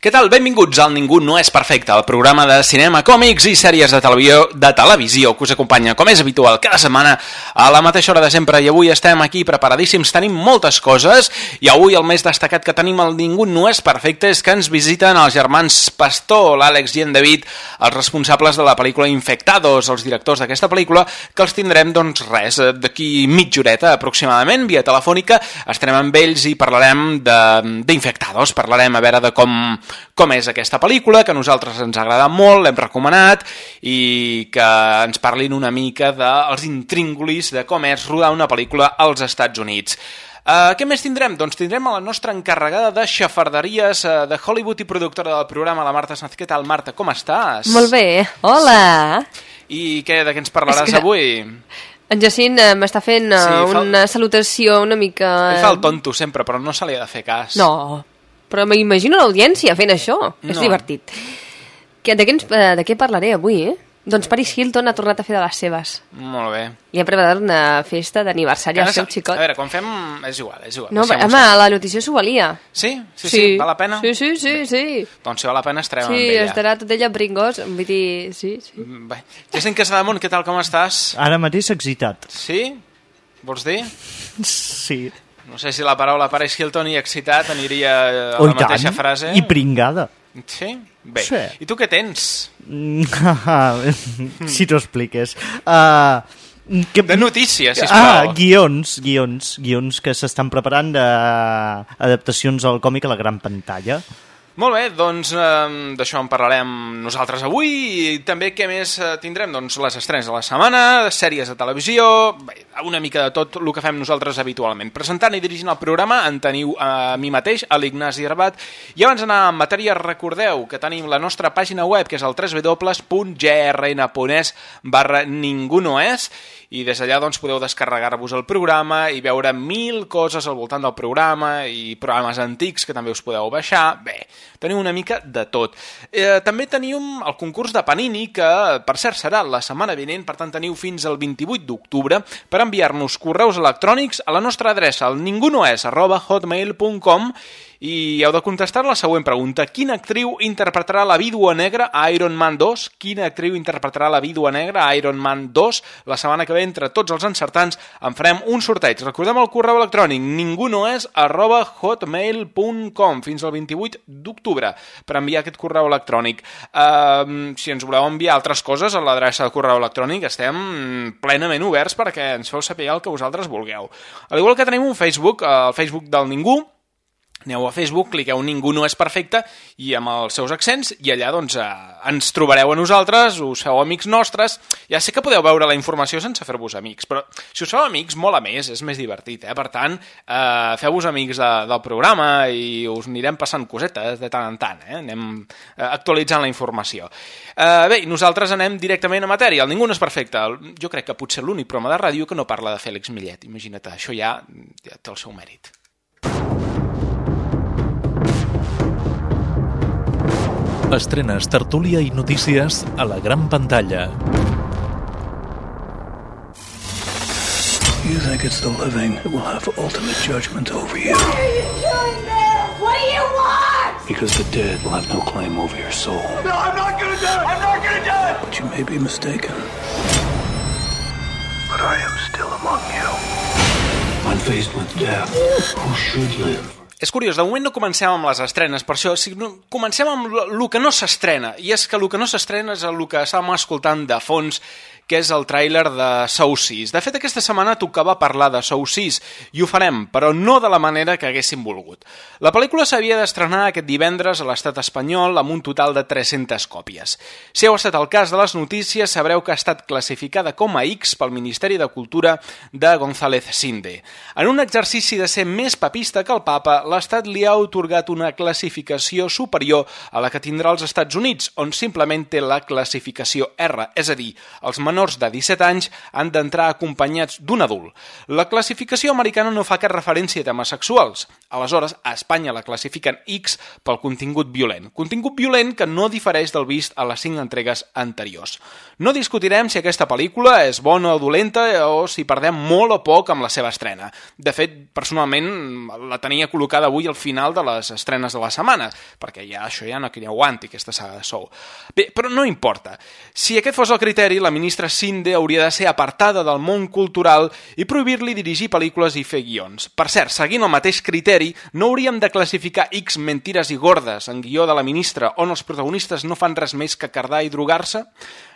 Què tal? Benvinguts al Ningú no és perfecte, el programa de cinema, còmics i sèries de televisió, de televisió que us acompanya, com és habitual, cada setmana a la mateixa hora de sempre. I avui estem aquí preparadíssims, tenim moltes coses i avui el més destacat que tenim al Ningú no és perfecte és que ens visiten els germans Pastor, l'Àlex i en David, els responsables de la pel·lícula Infectados, els directors d'aquesta pel·lícula, que els tindrem, doncs res, d'aquí mitja horeta aproximadament, via telefònica, estarem amb ells i parlarem d'Infectados, parlarem a veure de com com és aquesta pel·lícula, que a nosaltres ens ha agradat molt, l'hem recomanat, i que ens parlin una mica dels intríngulis de com és rodar una pel·lícula als Estats Units. Uh, què més tindrem? Doncs tindrem a la nostra encarregada de xafarderies uh, de Hollywood i productora del programa, la Marta Sanz. Què tal, Marta? Com estàs? Molt bé, hola! I què, de què ens parlaràs És que- avui? En Jacint eh, m'està fent eh, Sí, fa- una salutació una mica... Ell fa el tonto sempre, però no se li ha de fer cas. No, però m'imagino l'audiència fent això. És No. divertit. Que, de, què ens, eh, de què parlaré avui, eh? Doncs Paris Hilton ha tornat a fer de les seves. Molt bé. Li ha preparat una festa d'aniversari al seu xicot. A veure, quan fem... És igual, és igual. no, deixem-ho home, la notícia s'ho valia. Sí? Sí, sí, val la pena? Sí, sí, sí, sí. Doncs si val la pena estarem Sí, amb ella. estarà tot ella bringós, vull dir, sí, sí. Bé. Jacint Casademont, què tal, com estàs? Ara mateix excitat. Sí? Vols dir? Sí. No sé si la paraula Paris Hilton i excitat aniria a Oh, la i tant. mateixa frase. I pringada. Sí? Bé. Sí. I tu què tens? Mm, si t'ho expliques. Uh, que... De notícies, Ah, sisplau. guions, guions, guions que s'estan preparant d'adaptacions al còmic a la gran pantalla. Molt bé, doncs eh, d'això en parlarem nosaltres avui i també què més eh, tindrem? Doncs les estrenes de la setmana, sèries de televisió, bé, una mica de tot el que fem nosaltres habitualment. Presentant i dirigint el programa en teniu a mi mateix, a l'Ignasi Herbat, i abans d'anar en matèria recordeu que tenim la nostra pàgina web que és el www.grn.es barra ningú no és i des d'allà doncs, podeu descarregar-vos el programa i veure mil coses al voltant del programa i programes antics que també us podeu baixar. Bé, teniu una mica de tot. Eh, també tenim el concurs de Panini, que per cert serà la setmana vinent, per tant teniu fins al 28 d'octubre per enviar-nos correus electrònics a la nostra adreça, al ningunoes arroba hotmail.com i heu de contestar la següent pregunta. Quina actriu interpretarà la vídua negra a Iron Man 2? Quina actriu interpretarà la vídua negra a Iron Man 2? La setmana que ve, entre tots els encertants, en farem un sorteig. Recordem el correu electrònic ningunoes arroba hotmail.com fins al 28 d'octubre per enviar aquest correu electrònic. Uh, si ens voleu enviar altres coses a l'adreça de correu electrònic, estem plenament oberts perquè ens feu saber el que vosaltres vulgueu. Al igual que tenim un Facebook, el Facebook del Ningú, Aneu a Facebook, cliqueu Ningú no és perfecte i amb els seus accents i allà doncs eh, ens trobareu a nosaltres, us feu amics nostres. Ja sé que podeu veure la informació sense fer-vos amics, però si us feu amics mola més, és més divertit, eh? Per tant, eh, feu-vos amics de, del programa i us anirem passant cosetes de tant en tant, eh? Anem eh, actualitzant la informació. Eh, bé, nosaltres anem directament a matèria. El Ningú no és perfecte. Jo crec que potser l'únic programa de ràdio que no parla de Fèlix Millet. Imagina't, això ja, ja té el seu mèrit. Estrenes, tertúlia i notícies a la gran pantalla. You think it's the living that will have ultimate judgment over you. What are you doing there? What do you want? Because the dead will have no claim over your soul. No, I'm not gonna do it! I'm not gonna do it! But you may be mistaken. But I am still among you. When faced with death, who should live? És curiós, de moment no comencem amb les estrenes, per això si no, comencem amb el que no s'estrena, i és que el que no s'estrena és el que estàvem escoltant de fons, que és el tràiler de Sou 6. De fet, aquesta setmana tocava parlar de Sou 6, i ho farem, però no de la manera que haguéssim volgut. La pel·lícula s'havia d'estrenar aquest divendres a l'estat espanyol amb un total de 300 còpies. Si heu estat al cas de les notícies, sabreu que ha estat classificada com a X pel Ministeri de Cultura de González Sinde. En un exercici de ser més papista que el papa, l'Estat li ha otorgat una classificació superior a la que tindrà els Estats Units, on simplement té la classificació R, és a dir, els menors de 17 anys han d'entrar acompanyats d'un adult. La classificació americana no fa cap referència a temes sexuals. Aleshores, a Espanya la classifiquen X pel contingut violent. Contingut violent que no difereix del vist a les 5 entregues anteriors. No discutirem si aquesta pel·lícula és bona o dolenta o si perdem molt o poc amb la seva estrena. De fet, personalment, la tenia col·locada avui al final de les estrenes de la setmana, perquè ja això ja no que aguanti, aquesta saga de sou. Bé, però no importa. Si aquest fos el criteri, la ministra Sinde hauria de ser apartada del món cultural i prohibir-li dirigir pel·lícules i fer guions. Per cert, seguint el mateix criteri, no hauríem de classificar X mentires i gordes en guió de la ministra on els protagonistes no fan res més que cardar i drogar-se?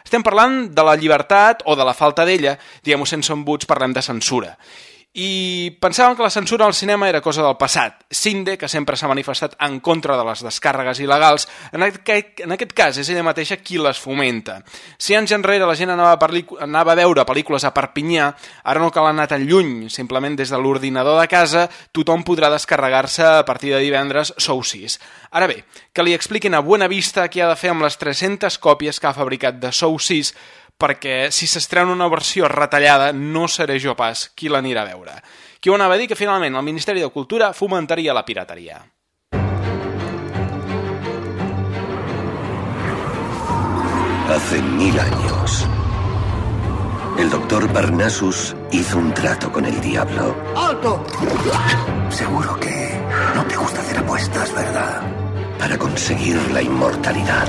Estem parlant de la llibertat o de la falta d'ella, diguem-ho sense embuts, parlem de censura i pensaven que la censura al cinema era cosa del passat. Sinde, que sempre s'ha manifestat en contra de les descàrregues il·legals, en aquest, en aquest cas és ella mateixa qui les fomenta. Si anys enrere la gent anava a, anava a veure pel·lícules a Perpinyà, ara no cal anar tan lluny, simplement des de l'ordinador de casa tothom podrà descarregar-se a partir de divendres Sou 6. Ara bé, que li expliquin a Buena Vista què ha de fer amb les 300 còpies que ha fabricat de Sou 6 perquè si s'estrena una versió retallada no seré jo pas qui l'anirà a veure. Qui ho anava a dir que finalment el Ministeri de Cultura fomentaria la pirateria. Hace mil años, el doctor Parnassus hizo un trato con el diablo. ¡Alto! Seguro que no te gusta hacer apuestas, ¿verdad? Para conseguir la inmortalidad.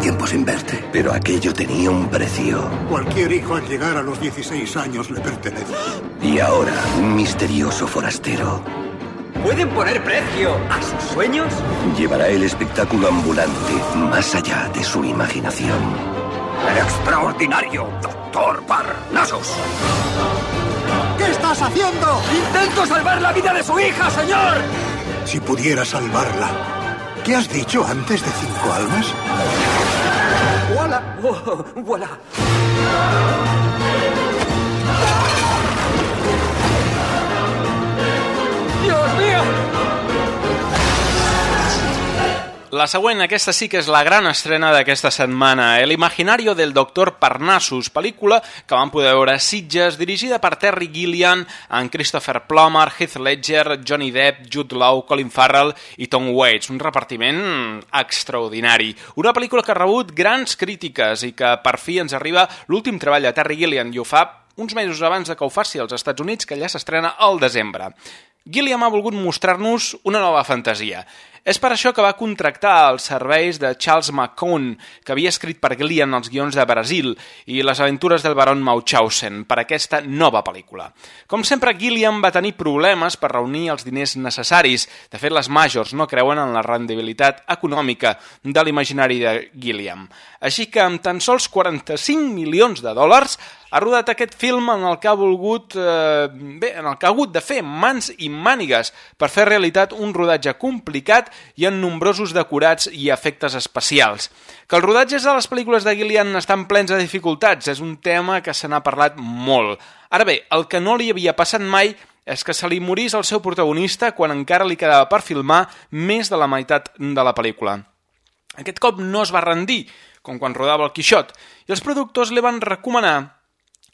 Tiempo sin verte, pero aquello tenía un precio. Cualquier hijo al llegar a los 16 años le pertenece. Y ahora, un misterioso forastero ¿Pueden poner precio a sus sueños? llevará el espectáculo ambulante más allá de su imaginación. El extraordinario Doctor Parnassus. ¿Qué estás haciendo? ¡Intento salvar la vida de su hija, señor! Si pudiera salvarla. ¿Qué has dicho antes de cinco almas? Oh, ¡Voilà! La següent, aquesta sí que és la gran estrena d'aquesta setmana, El imaginario del doctor Parnassus, pel·lícula que vam poder veure a Sitges, dirigida per Terry Gilliam, en Christopher Plummer, Heath Ledger, Johnny Depp, Jude Law, Colin Farrell i Tom Waits. Un repartiment extraordinari. Una pel·lícula que ha rebut grans crítiques i que per fi ens arriba l'últim treball de Terry Gilliam i ho fa uns mesos abans de que ho faci als Estats Units, que ja s'estrena al desembre. Gilliam ha volgut mostrar-nos una nova fantasia. És per això que va contractar els serveis de Charles McCone, que havia escrit per Gilliam els guions de Brasil i les aventures del baron Mauchausen per aquesta nova pel·lícula. Com sempre, Gilliam va tenir problemes per reunir els diners necessaris. De fet, les majors no creuen en la rendibilitat econòmica de l'imaginari de Gilliam. Així que amb tan sols 45 milions de dòlars ha rodat aquest film en el que ha volgut eh, bé, en el que ha hagut de fer mans i mànigues per fer realitat un rodatge complicat i amb nombrosos decorats i efectes especials. Que els rodatges de les pel·lícules de Gillian estan plens de dificultats és un tema que se n'ha parlat molt. Ara bé, el que no li havia passat mai és que se li morís el seu protagonista quan encara li quedava per filmar més de la meitat de la pel·lícula. Aquest cop no es va rendir, com quan rodava el Quixot, i els productors li van recomanar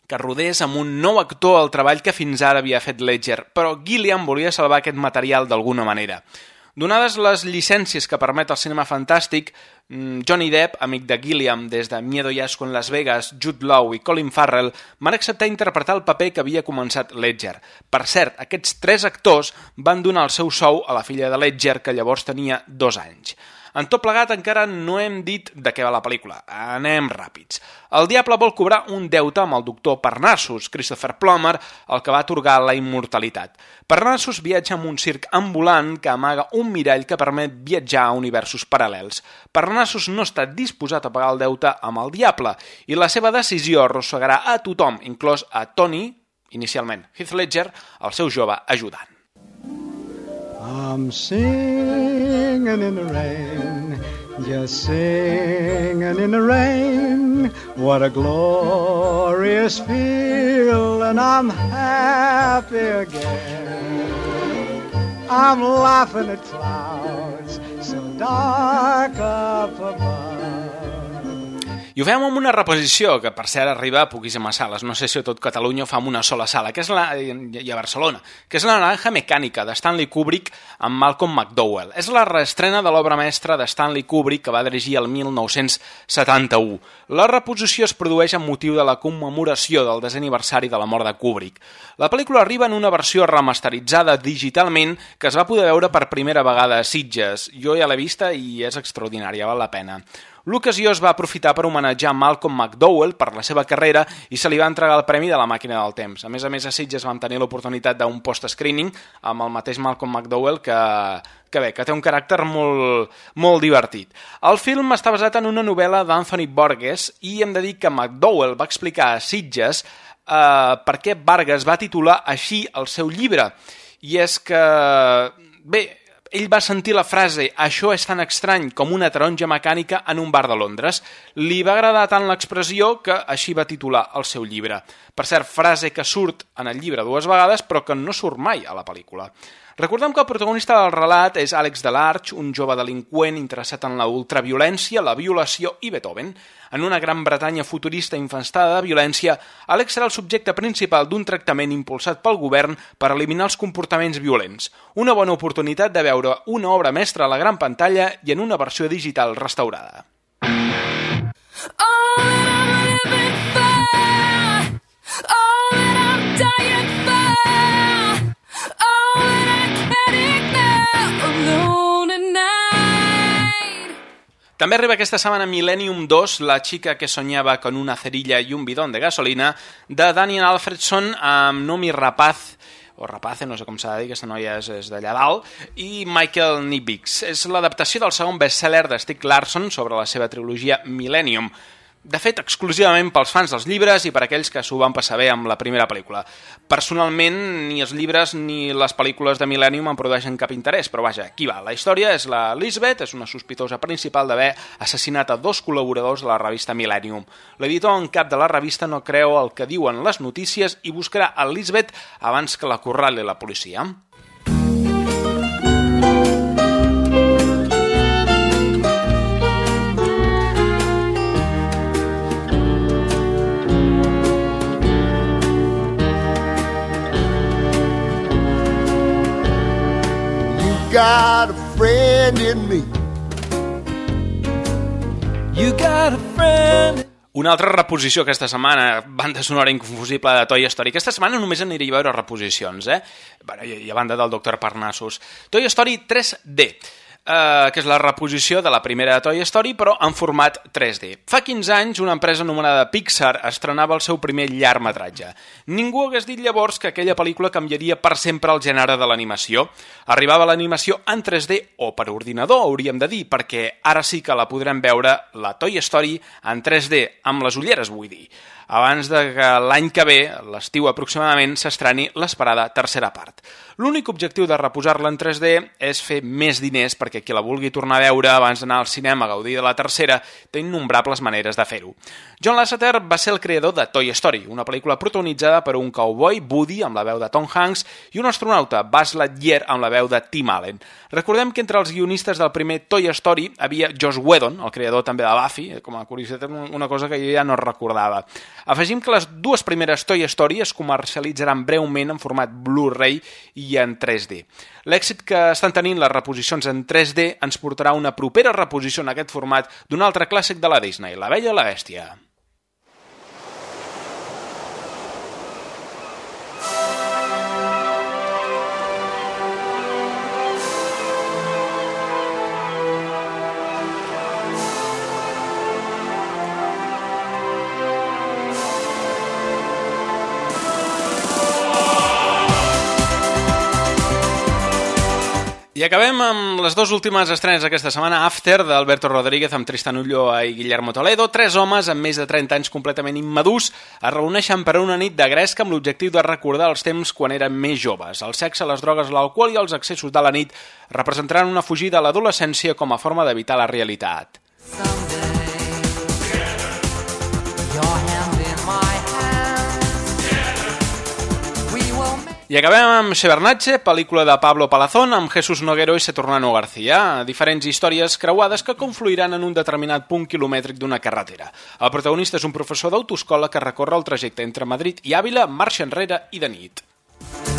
que rodés amb un nou actor el treball que fins ara havia fet Ledger, però Gilliam volia salvar aquest material d'alguna manera. Donades les llicències que permet el cinema fantàstic, Johnny Depp, amic de Gilliam des de Miedo y Asco en Las Vegas, Jude Law i Colin Farrell van acceptar interpretar el paper que havia començat Ledger. Per cert, aquests tres actors van donar el seu sou a la filla de Ledger, que llavors tenia dos anys. En tot plegat, encara no hem dit de què va la pel·lícula. Anem ràpids. El diable vol cobrar un deute amb el doctor Parnassus, Christopher Plummer, el que va atorgar la immortalitat. Parnassus viatja amb un circ ambulant que amaga un mirall que permet viatjar a universos paral·lels. Parnassus no està disposat a pagar el deute amb el diable i la seva decisió arrossegarà a tothom, inclòs a Tony, inicialment Heath Ledger, el seu jove ajudant. I'm singing in the rain, just singing in the rain. What a glorious feeling, I'm happy again. I'm laughing at clouds so dark up above. I ho fem amb una reposició, que per cert arriba a poquíssimes sales. No sé si a tot Catalunya ho fa amb una sola sala, que és la, i a Barcelona, que és la Naranja Mecànica, de Stanley Kubrick amb Malcolm McDowell. És la reestrena de l'obra mestra de Stanley Kubrick que va dirigir el 1971. La reposició es produeix amb motiu de la commemoració del desè aniversari de la mort de Kubrick. La pel·lícula arriba en una versió remasteritzada digitalment que es va poder veure per primera vegada a Sitges. Jo ja l'he vista i és extraordinària, val la pena. L'ocasió es va aprofitar per homenatjar Malcolm McDowell per la seva carrera i se li va entregar el Premi de la Màquina del Temps. A més a més, a Sitges vam tenir l'oportunitat d'un post-screening amb el mateix Malcolm McDowell que, que bé, que té un caràcter molt, molt divertit. El film està basat en una novel·la d'Anthony Borges i hem de dir que McDowell va explicar a Sitges eh, per què Vargas va titular així el seu llibre. I és que, bé, ell va sentir la frase «això és tan estrany com una taronja mecànica en un bar de Londres». Li va agradar tant l'expressió que així va titular el seu llibre. Per cert, frase que surt en el llibre dues vegades però que no surt mai a la pel·lícula. Recordem que el protagonista del relat és Àlex Delarge, un jove delinqüent interessat en la ultraviolència, la violació i Beethoven. En una Gran Bretanya futurista infestada de violència, Àlex serà el subjecte principal d'un tractament impulsat pel govern per eliminar els comportaments violents. Una bona oportunitat de veure una obra mestra a la gran pantalla i en una versió digital restaurada. Oh, També arriba aquesta setmana Millennium 2, la xica que soñava con una cerilla i un bidón de gasolina, de Daniel Alfredson amb Nomi Rapaz, o Rapace, no sé com s'ha de dir, aquesta noia és, és d'allà dalt, i Michael Nibix. És l'adaptació del segon bestseller de Stieg Larsson sobre la seva trilogia Millennium de fet, exclusivament pels fans dels llibres i per aquells que s'ho van passar bé amb la primera pel·lícula. Personalment, ni els llibres ni les pel·lícules de Millennium em produeixen cap interès, però vaja, aquí va. La història és la Lisbeth, és una sospitosa principal d'haver assassinat a dos col·laboradors de la revista Millennium. L'editor en cap de la revista no creu el que diuen les notícies i buscarà a Lisbeth abans que la corrali la policia. Got a friend in me. You got a friend una altra reposició aquesta setmana, banda sonora inconfusible de Toy Story. Aquesta setmana només aniria a veure reposicions, eh? Bueno, i a banda del Dr. Parnassus. Toy Story 3D eh, que és la reposició de la primera Toy Story, però en format 3D. Fa 15 anys, una empresa anomenada Pixar estrenava el seu primer llargmetratge. Ningú hagués dit llavors que aquella pel·lícula canviaria per sempre el gènere de l'animació. Arribava l'animació en 3D o per ordinador, hauríem de dir, perquè ara sí que la podrem veure, la Toy Story, en 3D, amb les ulleres, vull dir abans de que l'any que ve, l'estiu aproximadament, s'estrani l'esperada tercera part. L'únic objectiu de reposar-la en 3D és fer més diners perquè qui la vulgui tornar a veure abans d'anar al cinema a gaudir de la tercera té innombrables maneres de fer-ho. John Lasseter va ser el creador de Toy Story, una pel·lícula protagonitzada per un cowboy, Woody, amb la veu de Tom Hanks, i un astronauta, Buzz Lightyear, amb la veu de Tim Allen. Recordem que entre els guionistes del primer Toy Story havia Josh Whedon, el creador també de Buffy, com a curiositat, una cosa que jo ja no recordava. Afegim que les dues primeres Toy Story es comercialitzaran breument en format Blu-ray i en 3D. L'èxit que estan tenint les reposicions en 3D ens portarà una propera reposició en aquest format d'un altre clàssic de la Disney, La Bella i la Bèstia. I acabem amb les dues últimes estrenes d'aquesta setmana, After, d'Alberto Rodríguez amb Tristan Ulloa i Guillermo Toledo. Tres homes amb més de 30 anys completament immadurs es reuneixen per una nit de gresca amb l'objectiu de recordar els temps quan eren més joves. El sexe, les drogues, l'alcohol i els excessos de la nit representaran una fugida a l'adolescència com a forma d'evitar la realitat. I acabem amb Severnatge, pel·lícula de Pablo Palazón amb Jesús Noguero i Saturnano García, diferents històries creuades que confluiran en un determinat punt quilomètric d'una carretera. El protagonista és un professor d'autoescola que recorre el trajecte entre Madrid i Àvila, marxa enrere i de nit.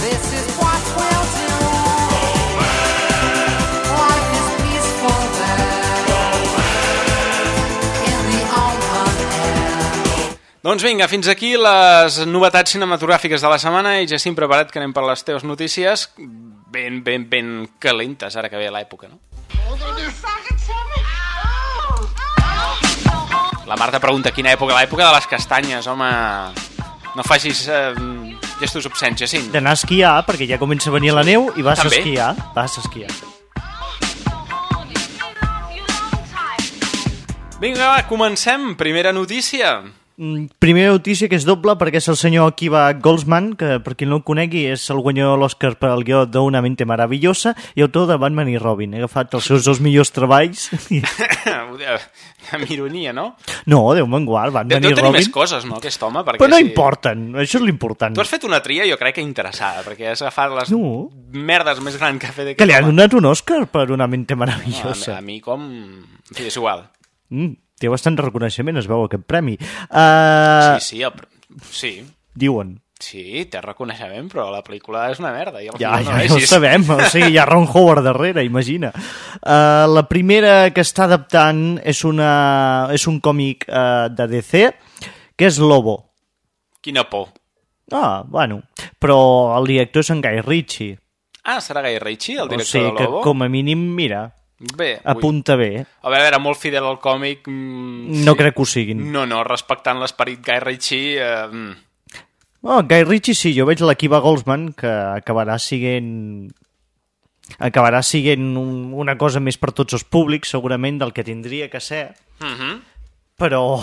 This is Doncs vinga, fins aquí les novetats cinematogràfiques de la setmana i ja estic preparat que anem per les teves notícies ben, ben, ben calentes, ara que ve l'època, no? La Marta pregunta quina època, l'època de les castanyes, home... No facis eh, gestos obscens, Jacint. D'anar a esquiar, perquè ja comença a venir la neu i vas També. a esquiar. Vas a esquiar. Vinga, va, comencem. Primera notícia. Mm, Primera notícia que és doble perquè és el senyor Akiva Goldsman, que per qui no el conegui és el guanyador de l'Oscar per al guió d'Una mente maravillosa i autor de Batman i Robin. He agafat els seus dos millors treballs. i- Amb ironia, no? No, Déu me'n guard, Deu, Batman deu i Robin. més coses, no, aquest home? Perquè Però no si- importen, això és l'important. Tu has fet una tria, jo crec que interessada, perquè has agafat les No. merdes més grans que ha fet aquest Que li han donat un Oscar per Una mente No, a, mi- maravillosa. a mi com... En fi, és igual. Mm, té bastant reconeixement, es veu aquest premi. Uh, Sí, sí, el... sí, Diuen. sí, té reconeixement, però la pel·lícula és una merda. I Ja, final ja, no ja ho sabem, o sigui, hi ha Ron Howard darrere, imagina. Uh, la primera que està adaptant és, una, és un còmic uh, de DC, que és Lobo. Quina por. Ah, bueno, però el director és en Guy Ritchie. Ah, serà Guy Ritchie, el O director sigui de que, Lobo? com a mínim, mira, Bé, ui. apunta bé. A veure, era molt fidel al còmic. Mm, No crec que ho siguin. No, no, respectant l'esperit Guy Ritchie... Eh, mm. Oh, Guy Ritchie sí, jo veig l'Akiva Goldsman, que acabarà siguent acabarà siguent un, una cosa més per tots els públics, segurament, del que tindria que ser, Mhm. però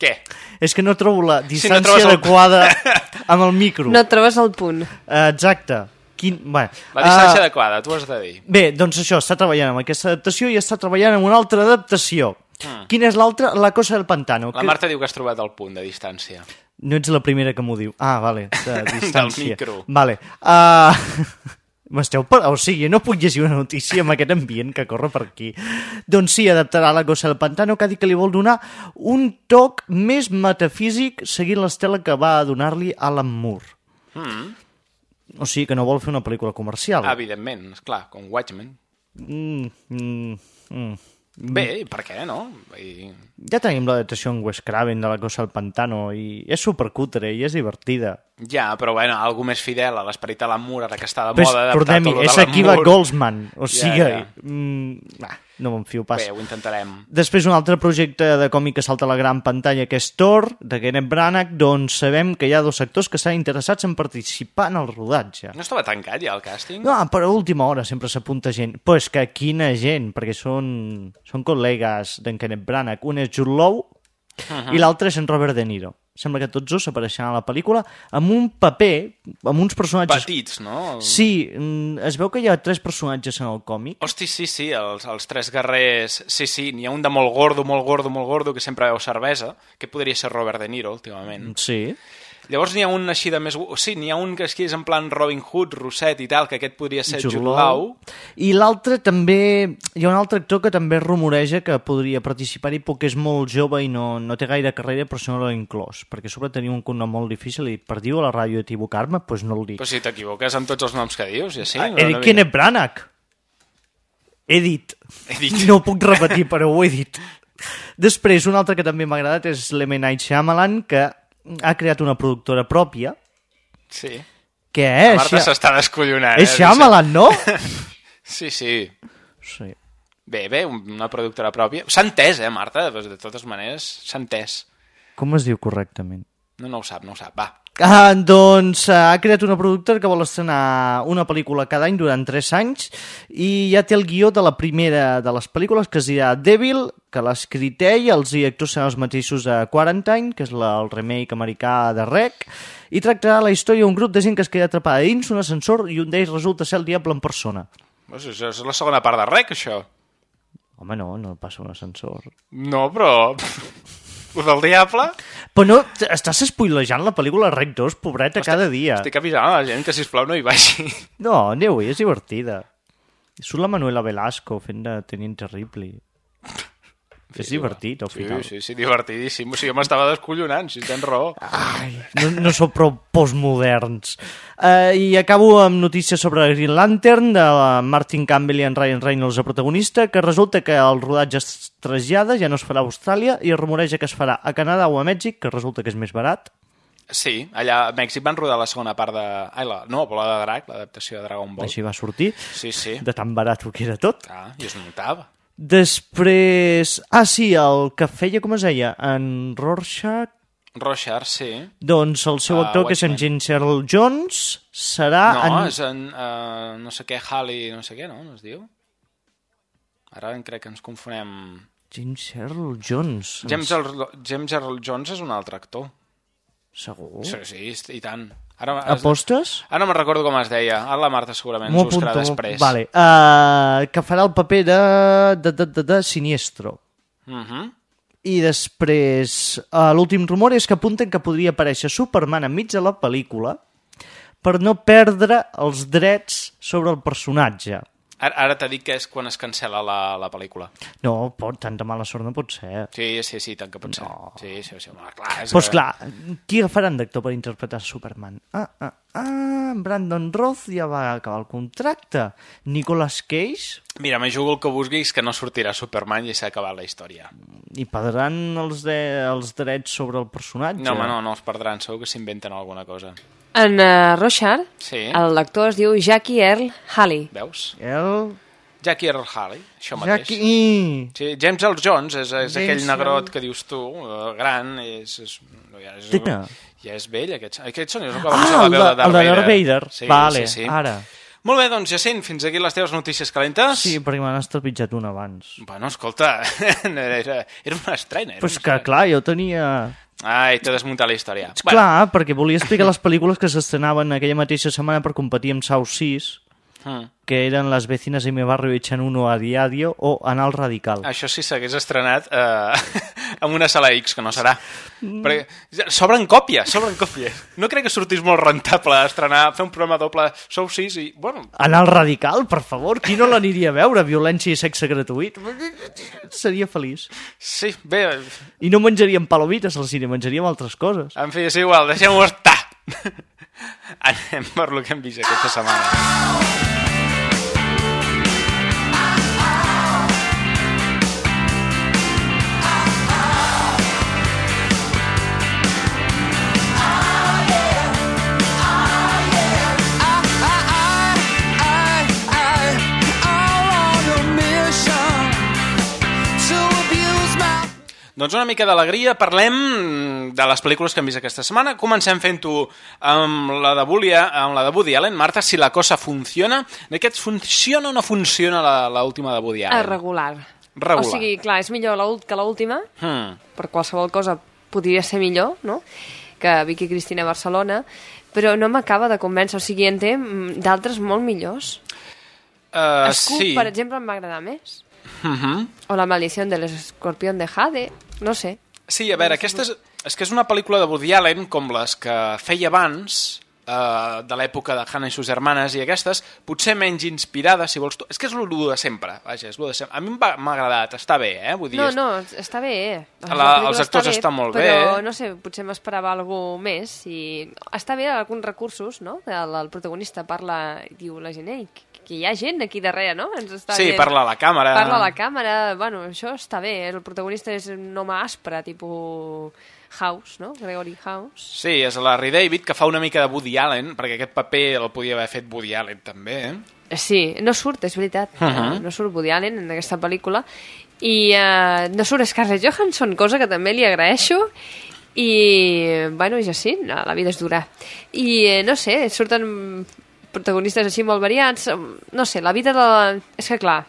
Què? és que no trobo la Si no distància el- adequada amb el micro. No trobes el punt. Eh, Exacte. Quin... Bueno, La distància eh, adequada, tu has de dir. Bé, doncs això, està treballant amb aquesta adaptació i està treballant amb una altra adaptació. Mm. Quina és l'altra? La cosa del pantano. La que- Marta diu que has trobat el punt de distància. No ets la primera que m'ho diu. Ah, vale, de distància. micro. Vale. Uh... M'esteu per... O sigui, no puc llegir una notícia amb aquest ambient que corre per aquí. Doncs sí, adaptarà la cosa del pantano, que ha dit que li vol donar un toc més metafísic seguint l'estela que va donar-li Alan Moore. Mm. O sigui que no vol fer una pel·lícula comercial. Evidentment, esclar, com Watchmen. Mm, mm, mm. Bé, i per què, no? I... Ja tenim l'adaptació en Wes Craven de la cosa del pantano i és supercutre i és divertida. Ja, però bueno, algú més fidel a l'esperit de l'amor, ara que està de Però moda. tornem-hi, és Akiva. Goldsman, o Ja, sigui, ja. mm, ah, no me'n fio pas. Bé, ho intentarem. Després un altre projecte de còmic que salta a la gran pantalla, que és Thor, de Kenneth Branagh, doncs sabem que hi ha dos actors que estan interessats en participar en el rodatge. No estava tancat ja el càsting? No, però a última hora sempre s'apunta gent. Però és que quina gent, perquè són, són col·legues d'en Kenneth Branagh. Un és Jude Law Mhm. i l'altre és en Robert De Niro. Sembla que tots dos apareixeran a la pel·lícula amb un paper, amb uns personatges... Petits, no? Sí, mm, es veu que hi ha tres personatges en el còmic. Hosti, sí, sí, els, els tres guerrers... Sí, sí, n'hi ha un de molt gordo, molt gordo, molt gordo, que sempre veu cervesa, que podria ser Robert De Niro, últimament. Sí. Llavors n'hi ha un així de més... Sí, n'hi ha un que és en plan Robin Hood, Rosset i tal, que aquest podria ser Jude Law. I l'altre també... Hi ha un altre actor que també rumoreja que podria participar-hi perquè és molt jove i no, no té gaire carrera, però si no l'ha inclòs. Perquè sobre tenia un cognom molt difícil i per dir-ho a la ràdio equivocar-me, doncs no el dic. Però si t'equivoques amb tots els noms que dius, ja sí. Ah, no vinc- Kenneth Branagh. He dit. He dit. No ho puc repetir, però ho he dit. Després, un altre que també m'ha agradat és l'M. Night Shyamalan, que ha creat una productora pròpia, Sí. que La és... Marta s'està descollonant. És Shyamalan, no? Sí, sí. Sí. Bé, bé, una productora pròpia. S'ha entès, eh, Marta? De de totes maneres, s'ha entès. Com es diu correctament? No, no ho sap, no ho sap. Va, Ah, doncs eh, ha creat una productora que vol estrenar una pel·lícula cada any durant 3 anys i ja té el guió de la primera de les pel·lícules que es dirà Devil, que l'ha escrit ell, els directors són els mateixos de Quarantine, que és la, el remake americà de Rec, i tractarà la història d'un grup de gent que es queda atrapada dins un ascensor i un d'ells resulta ser el diable en persona. És la segona part de rec, això. Home, no, no passa un ascensor. No, però... Lo del diable? Però no, estàs spoilejant la pel·lícula Rec 2, pobreta, cada dia. Estic avisant a la gent que, sisplau, no hi vagi. No, aneu-hi, és divertida. Surt la Manuela Velasco fent de Teniente Ripley. És divertit, al Sí, final. sí, sí, divertidíssim. O sigui, jo m'estava descollonant, si tens raó. Ai, no, no sou prou postmoderns. Uh, I acabo amb notícies sobre Green Lantern, de la Martin Campbell i en Ryan Reynolds a protagonista, que resulta que el rodatge es trasllada, ja no es farà a Austràlia, i es rumoreja que es farà a Canadà o a Mèxic, que resulta que és més barat. Sí, allà a Mèxic van rodar la segona part de... Ai, la... no, Bola de Drac, l'adaptació de Dragon Ball. Així va sortir, Sí, sí. de tan barat que era tot. Ah, i es notava. Després... Ah, sí, el que feia, com es deia? En Rorschach? Rorschach, sí. Doncs el seu Ah, actor, que és en. James Earl Jones, serà... no, en... és en... Uh, no sé què, Halley, no sé què, no? No es diu? Ara crec que ens confonem... James Earl Jones. James Earl, James Earl Jones és un altre actor. Segur? Sí, sí, i tant. Ara, Apostes? Ara no me'n recordo com es deia. Ara la Marta segurament ens buscarà després. Vale. Uh, que farà el paper de, de, de, de, de Siniestro. Mhm. I després, uh, l'últim rumor és que apunten que podria aparèixer Superman enmig de la pel·lícula per no perdre els drets sobre el personatge. Ara, ara t'he dit que és quan es cancela la, la pel·lícula. No, pot, tanta mala sort no pot ser. Sí, sí, sí, tant que pot ser. Sí, sí, sí, home, clar. És Doncs que- clar, qui agafaran d'actor per interpretar Superman? Ah, ah, ah, Brandon Roth ja va acabar el contracte. Nicolas Cage Mira, me jugo el que vulguis que no sortirà Superman i s'ha acabat la història. i perdran els, de, els drets sobre el personatge. No, home, no, no els perdran, segur que s'inventen alguna cosa. En uh, Rochard, Sí. l'actor es diu Jackie Earl Haley. Veus? El... Jackie Earl Haley, això mateix. Jackie... Sí, James Earl Jones és, és James aquell negrot Earl- que dius tu, eh, gran, és, és, ja, és, ja és vell, aquest, aquest són, el que va Ah, el de, el de Vader. Darth Vader. Sí, vale, sí, sí. ara. Molt bé, doncs, Jacint, fins aquí les teves notícies calentes. Sí, perquè m'han estrepitjat un abans. Bueno, escolta, era, era una estrena. Era Però és una que, clar, jo tenia... Ai, t'he desmuntat la història. Bueno. Clar, perquè volia explicar les pel·lícules que s'estrenaven aquella mateixa setmana per competir amb Sau 6, Mm. que eren Las vecinas de mi barrio echan uno a diario o Anal Radical. Això sí s'hagués estrenat eh, amb una sala X, que no serà. Mm. Perquè sobren còpies, sobren còpies. No crec que sortís molt rentable estrenar, fer un programa doble Sou 6 i, bueno, Anal Radical, per favor, qui no l'aniria a veure? Violència i sexe gratuït? Seria feliç. sí, bé, I no menjaríem palomites al cine, menjaríem altres coses. en fi, és igual, deixem-ho estar. Anem per lo que hem vist aquesta setmana. Doncs una mica d'alegria, parlem de les pel·lícules que hem vist aquesta setmana. Comencem fent-ho amb la de Bulia, amb la de Woody Allen. Marta, si la cosa funciona, d'aquests funciona o no funciona la- l'última de Woody Ah, Allen? regular. Regular. O sigui, clar, és millor la que l'última, Hmm. per qualsevol cosa podria ser millor, no?, que Vicky Cristina a Barcelona, però no m'acaba de convèncer. O sigui, en té mm, d'altres molt millors. Uh, Scoop, sí. per exemple, em va agradar més. Uh -huh. O La maldició del escorpión de Jade, no sé. Sí, a veure, aquesta és, és que és una pel·lícula de Woody Allen com les que feia abans, eh, de l'època de Hannah i sus germanes i aquestes, potser menys inspirades, si vols tu. És que és el de sempre, vaja, és de sempre. A mi m'ha agradat, està bé, eh? Vull dir, No, no, està bé. eh. La- pel·lícula els actors està bé, estan molt però, bé. no sé, potser m'esperava alguna més. I... Està bé alguns recursos, no? El, el protagonista parla i diu la gent, ei, que, que hi ha gent aquí darrere, no? Ens està Sí, dient- parla a la càmera. Parla a la càmera, bueno, això està bé. El protagonista és un home aspre, tipus House, no? Gregory House. Sí, és Larry David, que fa una mica de Woody Allen, perquè aquest paper el podia haver fet Woody Allen també, eh? Sí, no surt, és veritat. Uh -huh. No surt Woody Allen en aquesta pel·lícula. I uh, no surt Scarlett Johansson, cosa que també li agraeixo. I, bueno, ja sí, no, la vida és dura. I, eh, no sé, surten protagonistes així molt variats. No sé, la vida de... La... És que, clar,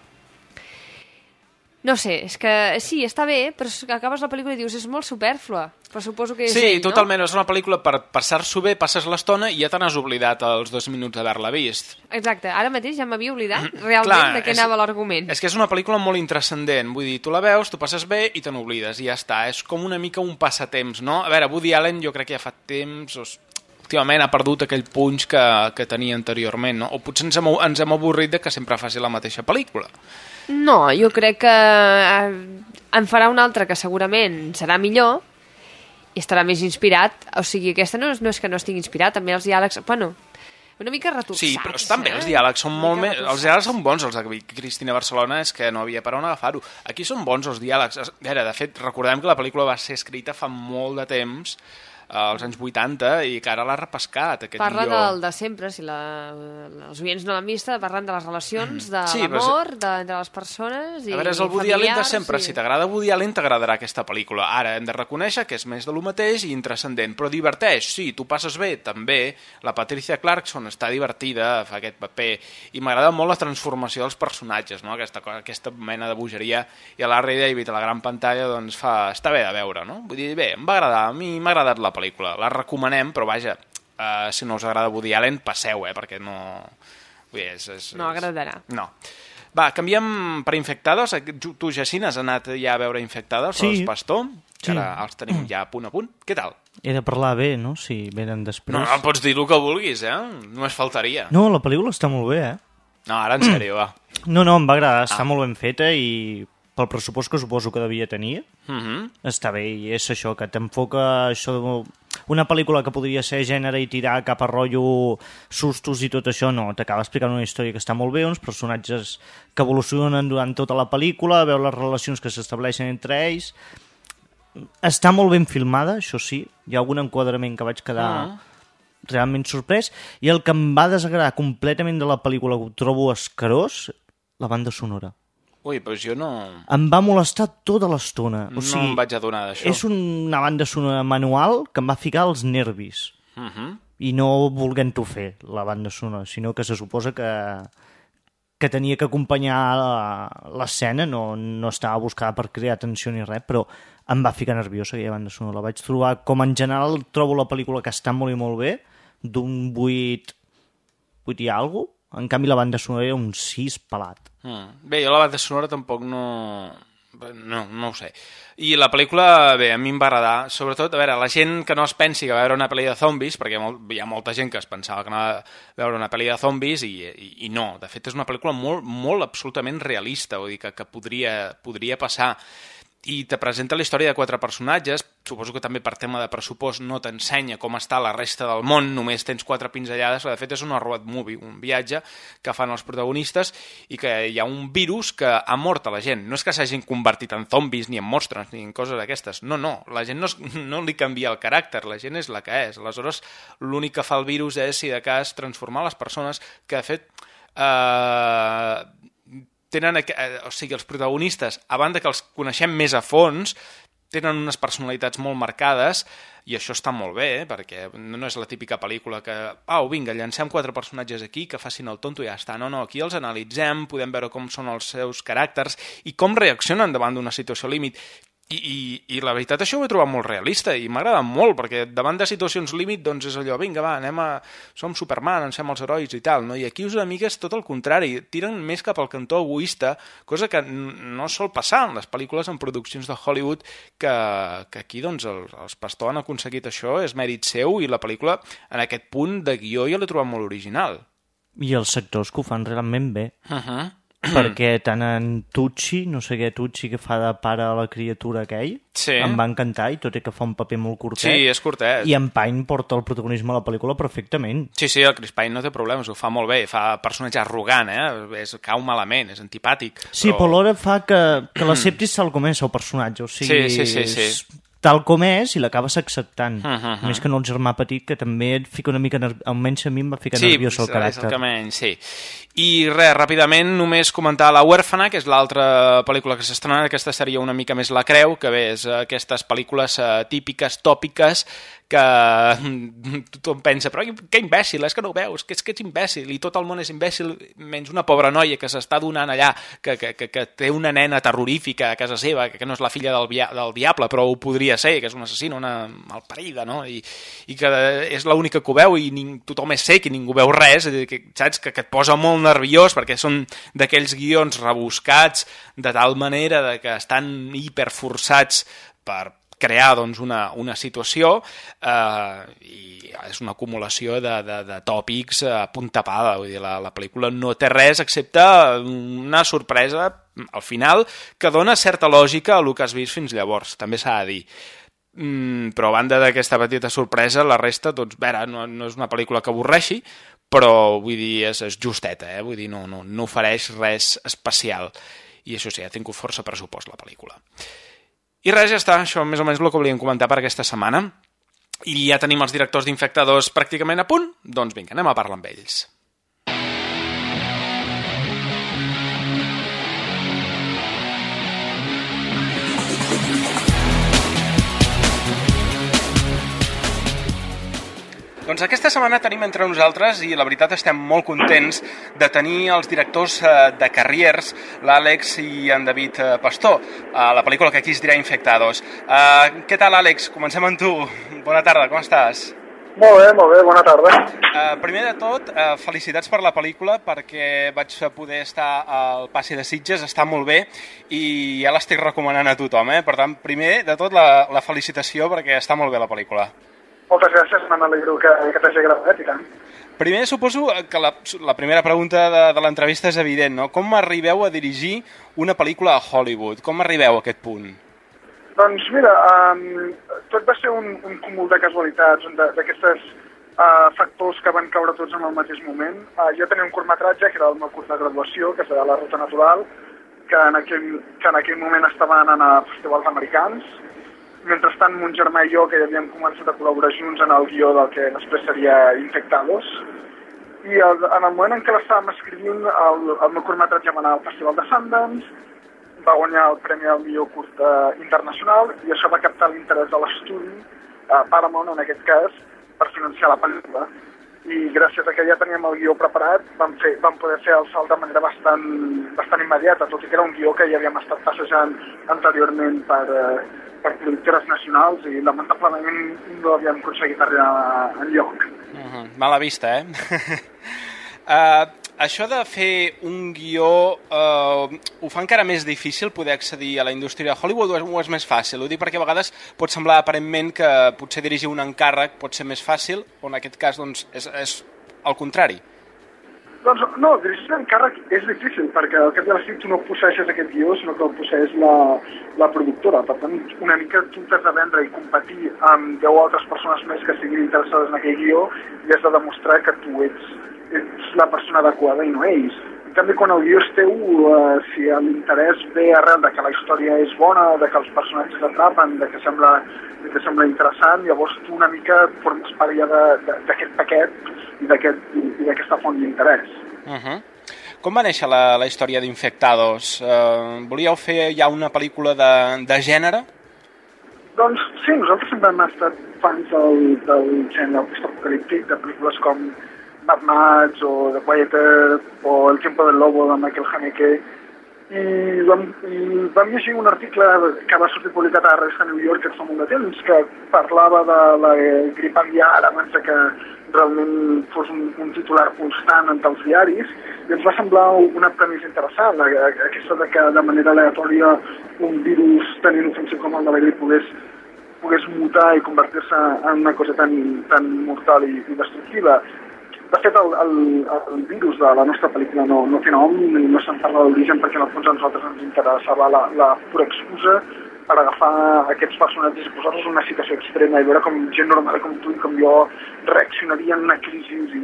no sé, és que sí, està bé, però acabes la pel·lícula i dius és molt superflua. Però suposo que és Sí, ell, totalment, és una pel·lícula per passar-s'ho bé, passes l'estona i ja te n'has oblidat els dos minuts d'haver-la vist. no? Exacte, ara mateix ja m'havia oblidat realment de què és- anava l'argument. És que és una pel·lícula molt intrascendent, vull dir, tu la veus, tu passes bé i te n'oblides, i ja està. És com una mica un passatemps, no? A veure, Woody Allen jo crec que ja fa temps, o últimament ha perdut aquell punx que, que tenia anteriorment, no? O potser ens hem, ens hem avorrit de que sempre faci la mateixa pel·lícula. No, jo crec que eh, en farà una altra que segurament serà millor i estarà més inspirat. O sigui, aquesta no és, no és que no estigui inspirat, també els diàlegs... Bueno, una mica retorçats. Sí, però estan bé, eh? els diàlegs són molt més... Els diàlegs són bons, els de Cristina Barcelona, és que no havia per on agafar-ho. Aquí són bons els diàlegs. A veure, de fet, recordem que la pel·lícula va ser escrita fa molt de temps, als anys 80, i que ara l'ha repescat, aquest Parla guió. del de sempre, si la, els oients no l'han vista, parlen de les relacions, de Sí, però l'amor, de, de les persones i A veure, és el Woody Allen de sempre. i- Si t'agrada Woody Allen, t'agradarà aquesta pel·lícula. Ara, hem de reconèixer que és més de lo mateix i intrascendent, però diverteix. Sí, tu passes bé, també. La Patricia Clarkson està divertida, fa aquest paper, i m'agrada molt la transformació dels personatges, no? aquesta, cosa- aquesta mena de bogeria, i a Larry David a la gran pantalla doncs fa... està bé de veure, no? Vull dir, bé, em va agradar, a mi m'ha agradat la pel·lícula. La recomanem, però vaja, uh, si no us agrada Woody Allen, passeu, eh? perquè no... Vull dir, és, és, No agradarà. no. Va, canviem per Infectados. Tu, tu, Jacint, has anat ja a veure Infectados, Sí. els Pastor, que Sí. ara els tenim ja a punt a punt. Què tal? He de parlar bé, no? Si venen després. No, no, pots dir el que vulguis, eh? Només faltaria. No, la pel·lícula està molt bé, eh? No, ara en sèrio, va. No, no, em va agradar, està Ah. molt ben feta i pel pressupost que suposo que devia tenir, Mhm. està bé, i és això, que t'enfoca això de... Una pel·lícula que podria ser gènere i tirar cap a rotllo sustos i tot això, no, t'acaba explicant una història que està molt bé, uns personatges que evolucionen durant tota la pel·lícula, veu les relacions que s'estableixen entre ells... Està molt ben filmada, això sí, hi ha algun enquadrament que vaig quedar Ah. realment sorprès, i el que em va desagradar completament de la pel·lícula, que ho trobo escarós, la banda sonora. Ui, doncs jo no... Em va molestar tota l'estona. No O sigui, em vaig adonar d'això. És una banda sonora manual que em va ficar als nervis. Mhm. I no volguent-ho fer, la banda sonora, sinó que se suposa que, que tenia que acompanyar la- l'escena, no, no estava buscada per crear tensió ni res, però em va ficar nerviosa aquella banda sonora. La vaig trobar, com en general trobo la pel·lícula que està molt i molt bé, d'un 8, 8 i alguna en canvi la banda sonora era un 6 pelat. Mm. Bé, jo la banda sonora tampoc no... No, no ho sé. I la pel·lícula, bé, a mi em va agradar. Sobretot, a veure, la gent que no es pensi que va veure una pel·li de zombis, perquè hi ha, molta gent que es pensava que anava a veure una pel·li de zombis i, i, i no. De fet, és una pel·lícula molt, molt absolutament realista, vull dir, que, que podria, podria passar i te presenta la història de quatre personatges, suposo que també per tema de pressupost no t'ensenya com està la resta del món, només tens quatre pinzellades, de fet és una road movie, un viatge que fan els protagonistes i que hi ha un virus que ha mort a la gent. No és que s'hagin convertit en zombis, ni en monstres, ni en coses d'aquestes. No, no, la gent no, es, no li canvia el caràcter, la gent és la que és. Aleshores, l'únic que fa el virus és, si de cas, transformar les persones que, de fet, eh, tenen, eh, o sigui, els protagonistes, a banda que els coneixem més a fons, tenen unes personalitats molt marcades i això està molt bé, eh? perquè no és la típica pel·lícula que, au, vinga, llancem quatre personatges aquí que facin el tonto i ja està. No, no, aquí els analitzem, podem veure com són els seus caràcters i com reaccionen davant d'una situació límit. I, i, I la veritat això ho he trobat molt realista i m'agrada molt, perquè davant de situacions límit doncs és allò, vinga, va, anem a... Som Superman, ens fem els herois i tal, no? I aquí us una mica és tot el contrari, tiren més cap al cantó egoista, cosa que no sol passar en les pel·lícules en produccions de Hollywood, que, que aquí doncs els, els Pastor han aconseguit això, és mèrit seu, i la pel·lícula en aquest punt de guió jo l'he trobat molt original. I els sectors que ho fan realment bé. Uh -huh. Perquè tant en Tucci, no sé què Tucci que fa de pare a la criatura aquell, Sí. em va encantar i tot i que fa un paper molt curtet. Sí, és curtet. I en Pine porta el protagonisme a la pel·lícula perfectament. Sí, sí, el Chris Pine no té problemes, ho fa molt bé, fa personatge arrogant, eh? És, cau malament, és antipàtic. Sí, però, però alhora fa que, que l'acceptis tal com és el personatge. O sigui, Sí, sí, sí, sí. és- tal com és i l'acabes acceptant. Uh -huh. Més que no el germà petit, que també et fica una mica... Almenys a mi em va ficar sí, nerviós el caràcter. que menys, sí. I res, ràpidament, només comentar La huèrfana, que és l'altra pel·lícula que s'ha estrenat, aquesta seria una mica més la creu, que bé, és aquestes pel·lícules eh, típiques, tòpiques, que tothom pensa, però que imbècil, és que no ho veus, que és que ets imbècil, i tot el món és imbècil, menys una pobra noia que s'està donant allà, que, que, que, que té una nena terrorífica a casa seva, que, no és la filla del, del diable, però ho podria ser, que és una assassina, una malparida, no? I, i que és l'única que ho veu i ning, tothom és sec i ningú veu res, que, saps? Que, que et posa molt nerviós perquè són d'aquells guions rebuscats de tal manera de que estan hiperforçats per crear doncs, una, una situació eh, i és una acumulació de, de, de tòpics a punt tapada, vull dir, la, la pel·lícula no té res excepte una sorpresa al final que dona certa lògica a el que has vist fins llavors, també s'ha de dir. Mm, però a banda d'aquesta petita sorpresa, la resta, doncs, vera, no, no és una pel·lícula que avorreixi, però vull dir, és, és justeta, eh? vull dir, no, no, no ofereix res especial. I això sí, ha tingut força pressupost la pel·lícula. I res, ja està, això més o menys el que volíem comentar per aquesta setmana. I ja tenim els directors d'infectadors pràcticament a punt, doncs vinga, anem a parlar amb ells. Doncs aquesta setmana tenim entre nosaltres, i la veritat estem molt contents, de tenir els directors eh, de Carriers, l'Àlex i en David eh, Pastor, a la pel·lícula que aquí es dirà Infectados. Uh, què tal, Àlex? Comencem amb tu. Bona tarda, com estàs? Molt bé, molt bé, bona tarda. Uh, primer de tot, uh, felicitats per la pel·lícula perquè vaig poder estar al Passi de Sitges, està molt bé i ja l'estic recomanant a tothom, eh? Per tant, primer de tot la, la felicitació perquè està molt bé la pel·lícula. Moltes gràcies, me n'alegro que, que t'hagi agradat i tant. Primer, suposo que la, la primera pregunta de, de l'entrevista és evident, no? Com arribeu a dirigir una pel·lícula a Hollywood? Com arribeu a aquest punt? Doncs mira, um, tot va ser un, un cúmul de casualitats, d'aquestes uh, factors que van caure tots en el mateix moment. Uh, jo tenia un curtmetratge, que era el meu curs de graduació, que deia La Ruta Natural, que en aquell, que en aquell moment estava anant a festivals americans. Mentrestant, mon germà i jo, que ja havíem començat a col·laborar junts en el guió del que després seria Infectados, i el, en el moment en què l'estàvem escrivint, el, el meu curtmetratge va anar al Festival de Sundance, va guanyar el Premi al millor curt eh, internacional i això va captar l'interès de l'estudi, eh, Paramount en aquest cas, per financiar la pel·lícula. I gràcies a que ja teníem el guió preparat, vam, fer, vam poder fer el salt de manera bastant, bastant immediata, tot i que era un guió que ja havíem estat passejant anteriorment per, eh, per productores nacionals i lamentablement no havíem aconseguit arribar enlloc. Uh -huh. Mala vista, eh? uh, això de fer un guió uh, ho fa encara més difícil poder accedir a la indústria de Hollywood o és, o és més fàcil? Ho dic perquè a vegades pot semblar aparentment que potser dirigir un encàrrec pot ser més fàcil, o en aquest cas doncs, és, és el contrari. Doncs no, dirigir l'encàrrec és difícil, perquè al cap de l'estiu tu no posseixes aquest guió, sinó que el posseix la, la productora. Per tant, una mica tu t'has de vendre i competir amb 10 altres persones més que siguin interessades en aquell guió i has de demostrar que tu ets, ets la persona adequada i no ells. En canvi, quan el guió és teu, eh, si l'interès ve arrel de que la història és bona, de que els personatges atrapen, de que sembla, de que sembla interessant, llavors tu una mica formes part ja d'aquest paquet i d'aquest- i d'aquesta font d'interès. Uh -huh. Com va néixer la, la història d'Infectados? Uh, volíeu fer ja una pel·lícula de, de gènere? Doncs sí, nosaltres sempre hem estat fans del, del gènere postapocalíptic, de pel·lícules com Mad Max o The Quiet Earth o El tiempo del lobo de Michael Haneke i vam, i vam llegir un article que va sortir publicat a la revista New York fa molt de temps que parlava de la grip aviar abans que realment fos un, un titular constant entre els diaris i ens va semblar una premissa interessant aquesta de que de manera aleatòria un virus tan inofensiu com el de la grip pogués pogués mutar i convertir-se en una cosa tan, tan mortal i, i destructiva. De fet, el, el, el virus de la nostra pel·lícula no, no té nom, no se'n parla d'origen perquè en el fons a nosaltres ens interessava la, la pura excusa per agafar aquests personatges i posar-los en una situació extrema i veure com gent normal com tu i com jo reaccionaria en una crisi i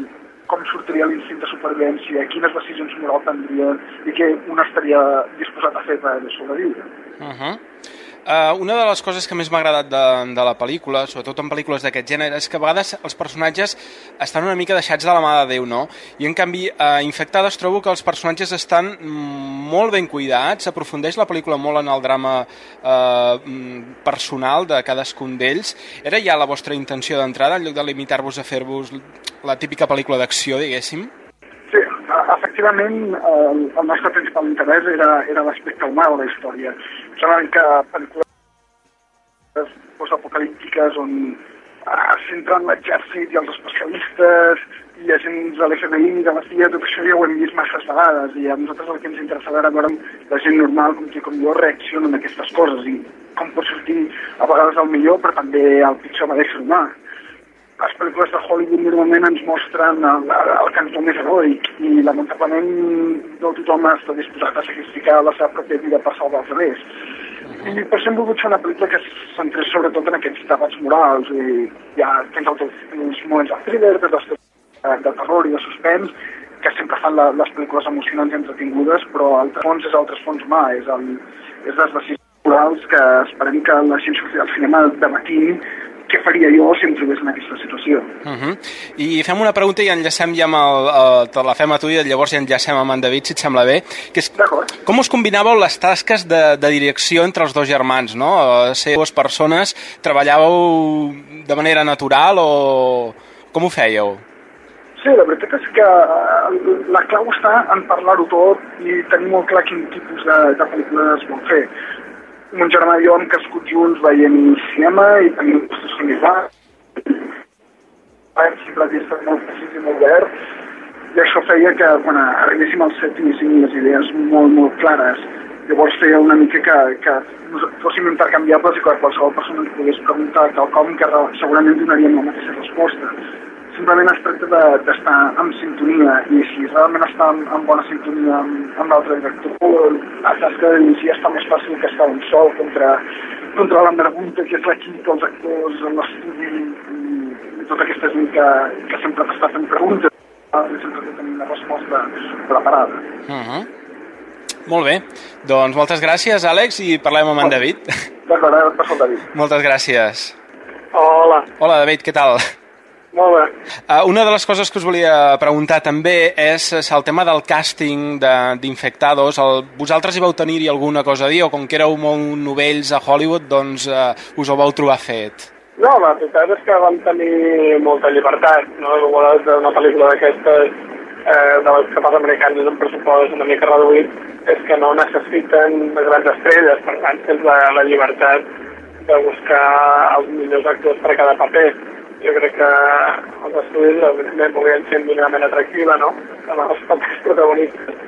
com sortiria l'instint de supervivència, quines decisions morals prendria i què un estaria disposat a fer per sobreviure. Uh -huh. Uh, una de les coses que més m'ha agradat de, de la pel·lícula, sobretot en pel·lícules d'aquest gènere, és que a vegades els personatges estan una mica deixats de la mà de Déu, no? I en canvi, a Infectades trobo que els personatges estan molt ben cuidats, s'aprofundeix la pel·lícula molt en el drama eh, mm, personal de cadascun d'ells. Era ja la vostra intenció d'entrada, en lloc de limitar-vos a fer-vos la típica pel·lícula d'acció, diguéssim? Efectivament, el, el nostre principal interès era, era l'aspecte humà de la història. Saben que pel·lícules postapocalíptiques on uh, s'entren l'exèrcit i els especialistes i agents de l'FBI, de la CIA, tot això ja ho hem vist masses vegades i a nosaltres el que ens interessava era veure la gent normal com i com jo reaccionen a aquestes coses i com pot sortir a vegades el millor però també el pitjor amb l'ésser humà les pel·lícules de Hollywood normalment ens mostren el, el cantó més heroic i lamentablement no tothom està disposat a sacrificar la seva pròpia vida per salvar els altres. I per això hem volgut fer una pel·lícula que es centrés sobretot en aquests debats morals i ja tens els, moments de thriller, de, de terror i de suspens que sempre fan la, les pel·lícules emocionants i entretingudes, però el fons és el fons humà, és, el, és les decisions morals que esperem que la gent surti del cinema debatint què faria jo si em trobés en aquesta situació. Uh -huh. I fem una pregunta i enllacem ja amb el, el, te la fem a tu i llavors ja enllacem amb en David, si et sembla bé. Que és, com us combinàveu les tasques de, de direcció entre els dos germans, no? Ser dues persones, treballàveu de manera natural o com ho fèieu? Sí, la veritat és que eh, la clau està en parlar-ho tot i tenir molt clar quin tipus de, de pel·lícules vol fer. Mon germà i jo hem crescut junts veient cinema i tenim gustos similars. Hem sempre vist molt precís i molt verd i això feia que quan arribéssim al set tinguéssim les idees molt, molt clares. Llavors feia una mica que, que fóssim intercanviables i que qualsevol persona ens pogués preguntar quelcom que re- segurament donaríem la mateixa resposta. Simplement es tracta de- d'estar en sintonia i si realment està en, en bona sintonia amb, amb l'altre director, la tasca de dirigir està més fàcil que estar un sol contra, contra la pregunta que és l'equip, els actors, l'estudi i, i tota aquesta gent que, que sempre t'està fent preguntes i sempre té tenir una resposta preparada. Uh -huh. Molt bé. Doncs moltes gràcies, Àlex, i parlem amb en David. D'acord, ara et passo el David. moltes gràcies. Hola. Hola, David, què tal? Molt bé. Uh, una de les coses que us volia preguntar també és eh, el tema del càsting de- d'Infectados. El- Vosaltres hi vau tenir-hi alguna cosa a dir o com que éreu molt novells a Hollywood, doncs uh, us ho vau trobar fet? No, la veritat és que vam tenir molta llibertat, no? Igual de una pel·lícula d'aquestes eh, de les que fan americans és un pressupost una mica reduït, és que no necessiten grans estrelles, per tant tens la, la llibertat de buscar els millors actors per a cada paper. Jo crec que els estudis evidentment volien ser d'una manera atractiva, no? Amb els papers protagonistes.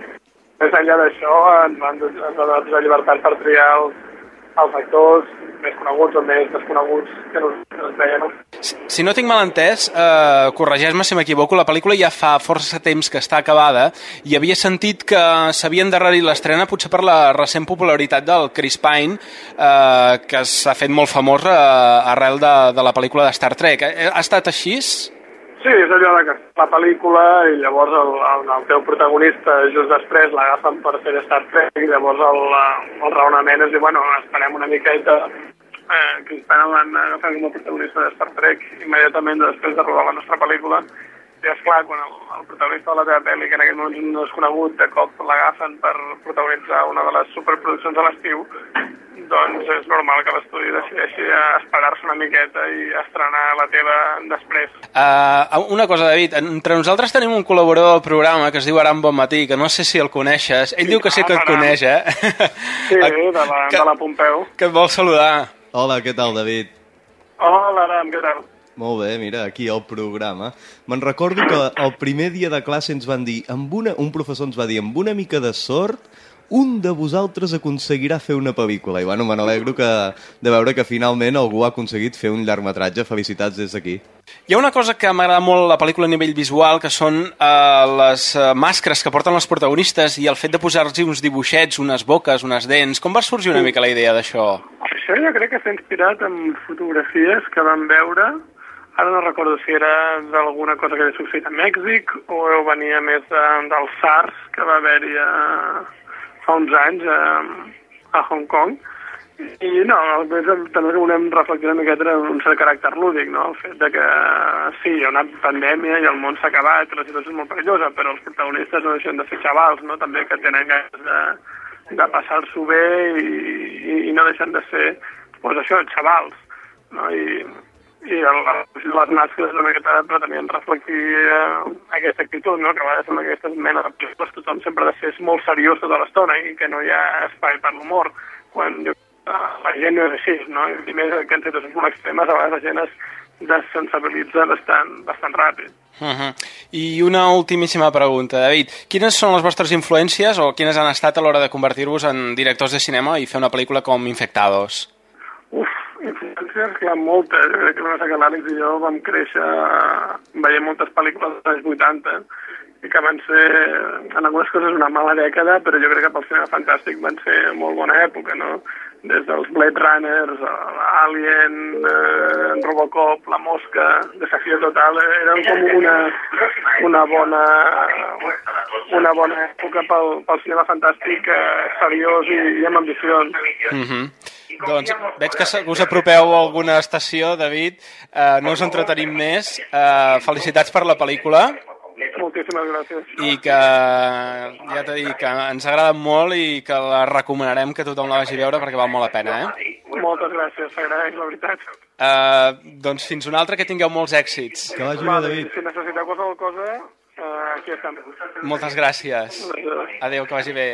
Més enllà d'això, ens van donat la llibertat per triar els, els actors més coneguts o més desconeguts que nosaltres veiem. Si no tinc mal entès, eh, corregeix-me si m'equivoco, la pel·lícula ja fa força temps que està acabada i havia sentit que s'havia endarrerit l'estrena potser per la recent popularitat del Chris Pine, eh, que s'ha fet molt famós eh, arrel de, de la pel·lícula de Star Trek. Eh, Ha estat així? Sí, és allò de que la pel·lícula i llavors el, el, el teu protagonista just després l'agafen per fer Star Trek i llavors el, el raonament és dir, bueno, esperem una miqueta eh, que el van agafar com a protagonista de Star Trek immediatament després de rodar la nostra pel·lícula. I és clar, quan el, el protagonista de la teva pel·li, que en aquell moment és un desconegut, de cop l'agafen per protagonitzar una de les superproduccions de l'estiu, doncs és normal que l'estudi decideixi esperar-se una miqueta i estrenar la teva després. Uh, una cosa, David, entre nosaltres tenim un col·laborador del programa que es diu Aram Bonmatí, que no sé si el coneixes. Ell diu que sí que et Aram. coneix, eh? Sí, de la, de la Pompeu. Que et vol saludar. Hola, què tal, David? Hola, Aram, què tal? Molt bé, mira, aquí al programa. Me'n recordo que el primer dia de classe ens van dir, amb una, un professor ens va dir, amb una mica de sort, un de vosaltres aconseguirà fer una pel·lícula. I bueno, me n'alegro que, de veure que finalment algú ha aconseguit fer un llargmetratge. Felicitats des d'aquí. Hi ha una cosa que m'agrada molt la pel·lícula a nivell visual, que són eh, les eh, màscares que porten els protagonistes i el fet de posar-los uns dibuixets, unes boques, unes dents. Com va sorgir una mica la idea d'això? Això jo crec que està inspirat en fotografies que vam veure Ara no recordo si era d'alguna cosa que havia succeït a Mèxic o venia més de, del SARS que va haver-hi a, fa uns anys a, a Hong Kong. I no, també que volem reflectir una miqueta en un cert caràcter lúdic, no? El fet de que sí, hi ha una pandèmia i el món s'ha acabat, la situació és molt perillosa, però els protagonistes no deixen de ser xavals, no? També que tenen ganes de, de passar-s'ho bé i, i, i no deixen de ser, doncs això, xavals, no? I, i el, les nasques una miqueta pretenien reflectir eh, aquesta actitud, no? que a vegades amb aquestes menes de pel·lícules tothom sempre ha de ser molt seriós tota l'estona i que no hi ha espai per l'humor, quan jo, eh, la gent no és així, no? i més que en situacions molt extremes a vegades la gent es desensibilitza bastant, bastant ràpid. Uh -huh. I una ultimíssima pregunta, David. Quines són les vostres influències o quines han estat a l'hora de convertir-vos en directors de cinema i fer una pel·lícula com Infectados? Uf, influències ha moltes. Jo crec que que l'Àlex i jo vam créixer veient moltes pel·lícules dels anys 80 i que van ser, en algunes coses, una mala dècada, però jo crec que pel cinema fantàstic van ser molt bona època, no? Des dels Blade Runners, Alien, eh, Robocop, La Mosca, Desafío Total, eh, eren com una, una bona una bona època pel, pel cinema fantàstic eh, seriós i, i amb ambicions. Uh -huh. Doncs veig que us apropeu a alguna estació, David. Uh, no us entretenim més. Uh, felicitats per la pel·lícula Moltíssimes gràcies. i que, ja t'he dit, que ens agrada molt i que la recomanarem que tothom la vagi a veure perquè val molt la pena, eh? Moltes gràcies, s'agraeix, la veritat. Uh, doncs fins una altra, que tingueu molts èxits. Que vagi Vale, Si necessiteu qualsevol cosa, eh, aquí estem. Moltes gràcies. Adéu, que vagi bé.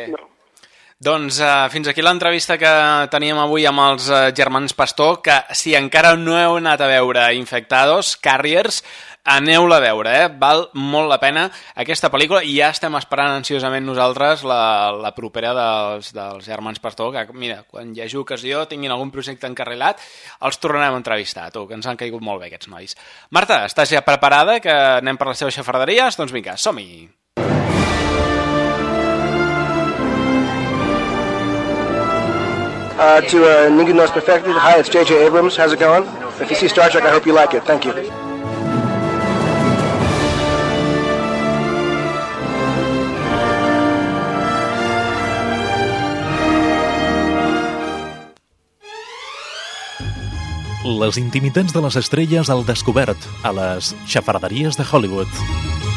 Doncs uh, fins aquí l'entrevista que teníem avui amb els uh, germans Pastor, que si encara no heu anat a veure Infectados, Carriers, aneu-la a veure, eh? val molt la pena aquesta pel·lícula i ja estem esperant ansiosament nosaltres la, la propera dels, dels germans Pastor, que mira, quan hi hagi ocasió, tinguin algun projecte encarrilat, els tornarem a entrevistar, tu, que ens han caigut molt bé aquests nois. Marta, estàs ja preparada, que anem per les teves xafarderies? Doncs vinga, som-hi! Uh, to uh, Ningu Knows Perfected, hi, it's J.J. Abrams. How's it going? If you see Star Trek, I hope you like it. Thank you. Les intimitats de les estrelles al descobert a les xafarderies de Hollywood.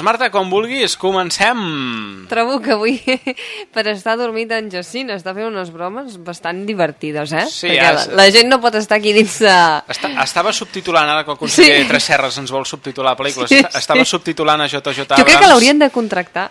Doncs Marta, com vulguis, comencem! Trobo que avui, per estar dormit en Jacint, està fent unes bromes bastant divertides, eh? Sí, Perquè ja la, la gent no pot estar aquí dins de... Està, estava subtitulant, ara que el conseller Sí. Tres Serres ens vol subtitular pel·lícules, Sí, sí, estava sí. subtitulant a JJ Jo crec que Abrams. l'haurien de contractar,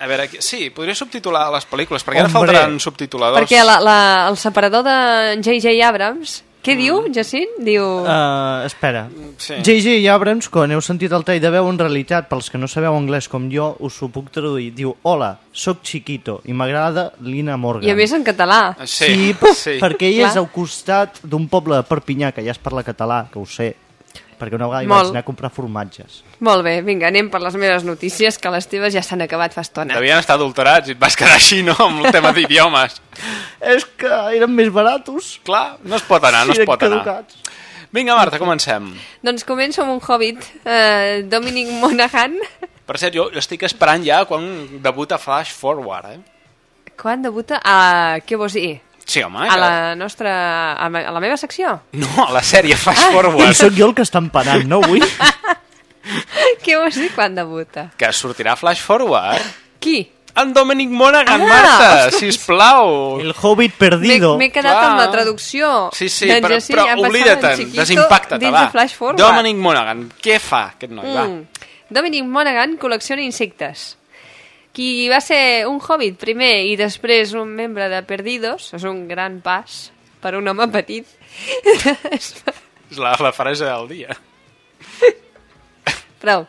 A veure, aquí- sí, podria subtitular les pel·lícules, perquè ara Hombre. faltaran subtituladors. perquè la, la, el separador de J.J. Abrams... Què diu, Jacint? Diu... Uh, espera. Sí. J.J. Abrams, quan heu sentit el tall de veu, en realitat, pels que no sabeu anglès com jo, us ho puc traduir. Diu, hola, sóc Chiquito i m'agrada Lina Morgan. I a més en català. Sí, sí. perquè ella Clar. és al costat d'un poble de Perpinyà, que ja es parla català, que ho sé, perquè una vegada hi Molt. vaig anar a comprar formatges. Molt bé, vinga, anem per les meves notícies, que les teves ja s'han acabat fa estona. Devien estar adulterats i et vas quedar així, no?, amb el tema d'idiomes. És que eren més baratos. Clar, no es pot anar, no es pot anar. caducats. Vinga, Marta, comencem. Doncs començo amb un hobbit, eh, Dominic Monaghan. Per cert, jo estic esperant ja quan debuta Flash Forward, eh? Quan debuta? A... Què vols dir? Sí, home. A la nostra... A la meva secció? No, a la sèrie Flash Ah. Forward. I sóc jo el que està empanant, no, avui? Què vols dir quan debuta? Que sortirà Flash Forward. Qui? En Dominic Monaghan, Ah, Marta, ostres. sisplau. El Hobbit perdido. m'he quedat Clar. amb la traducció. Sí, sí, però, Jacint, però oblida-te'n, Chiquito desimpacta-te, va. de Flash Forward. Dominic Monaghan, què fa aquest noi, va? Mm. Dominic Monaghan col·lecciona insectes. Qui va ser un hobbit primer i després un membre de Perdidos, és un gran pas per un home petit. És la, la frase del dia. Prou.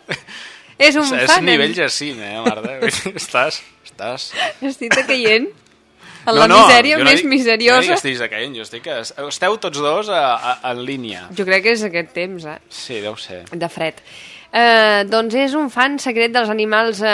És un és fan. nivell Jacint, eh, Marta? Estàs... estàs... Estic decaient. En la misèria jo no més dic- Jo no miseriosa. dic que estiguis decaient, jo estic... Que esteu tots dos a, a, en línia. Jo crec que és aquest temps, eh? Sí, deu ser. de fred. Eh, doncs és un fan secret dels animals, eh,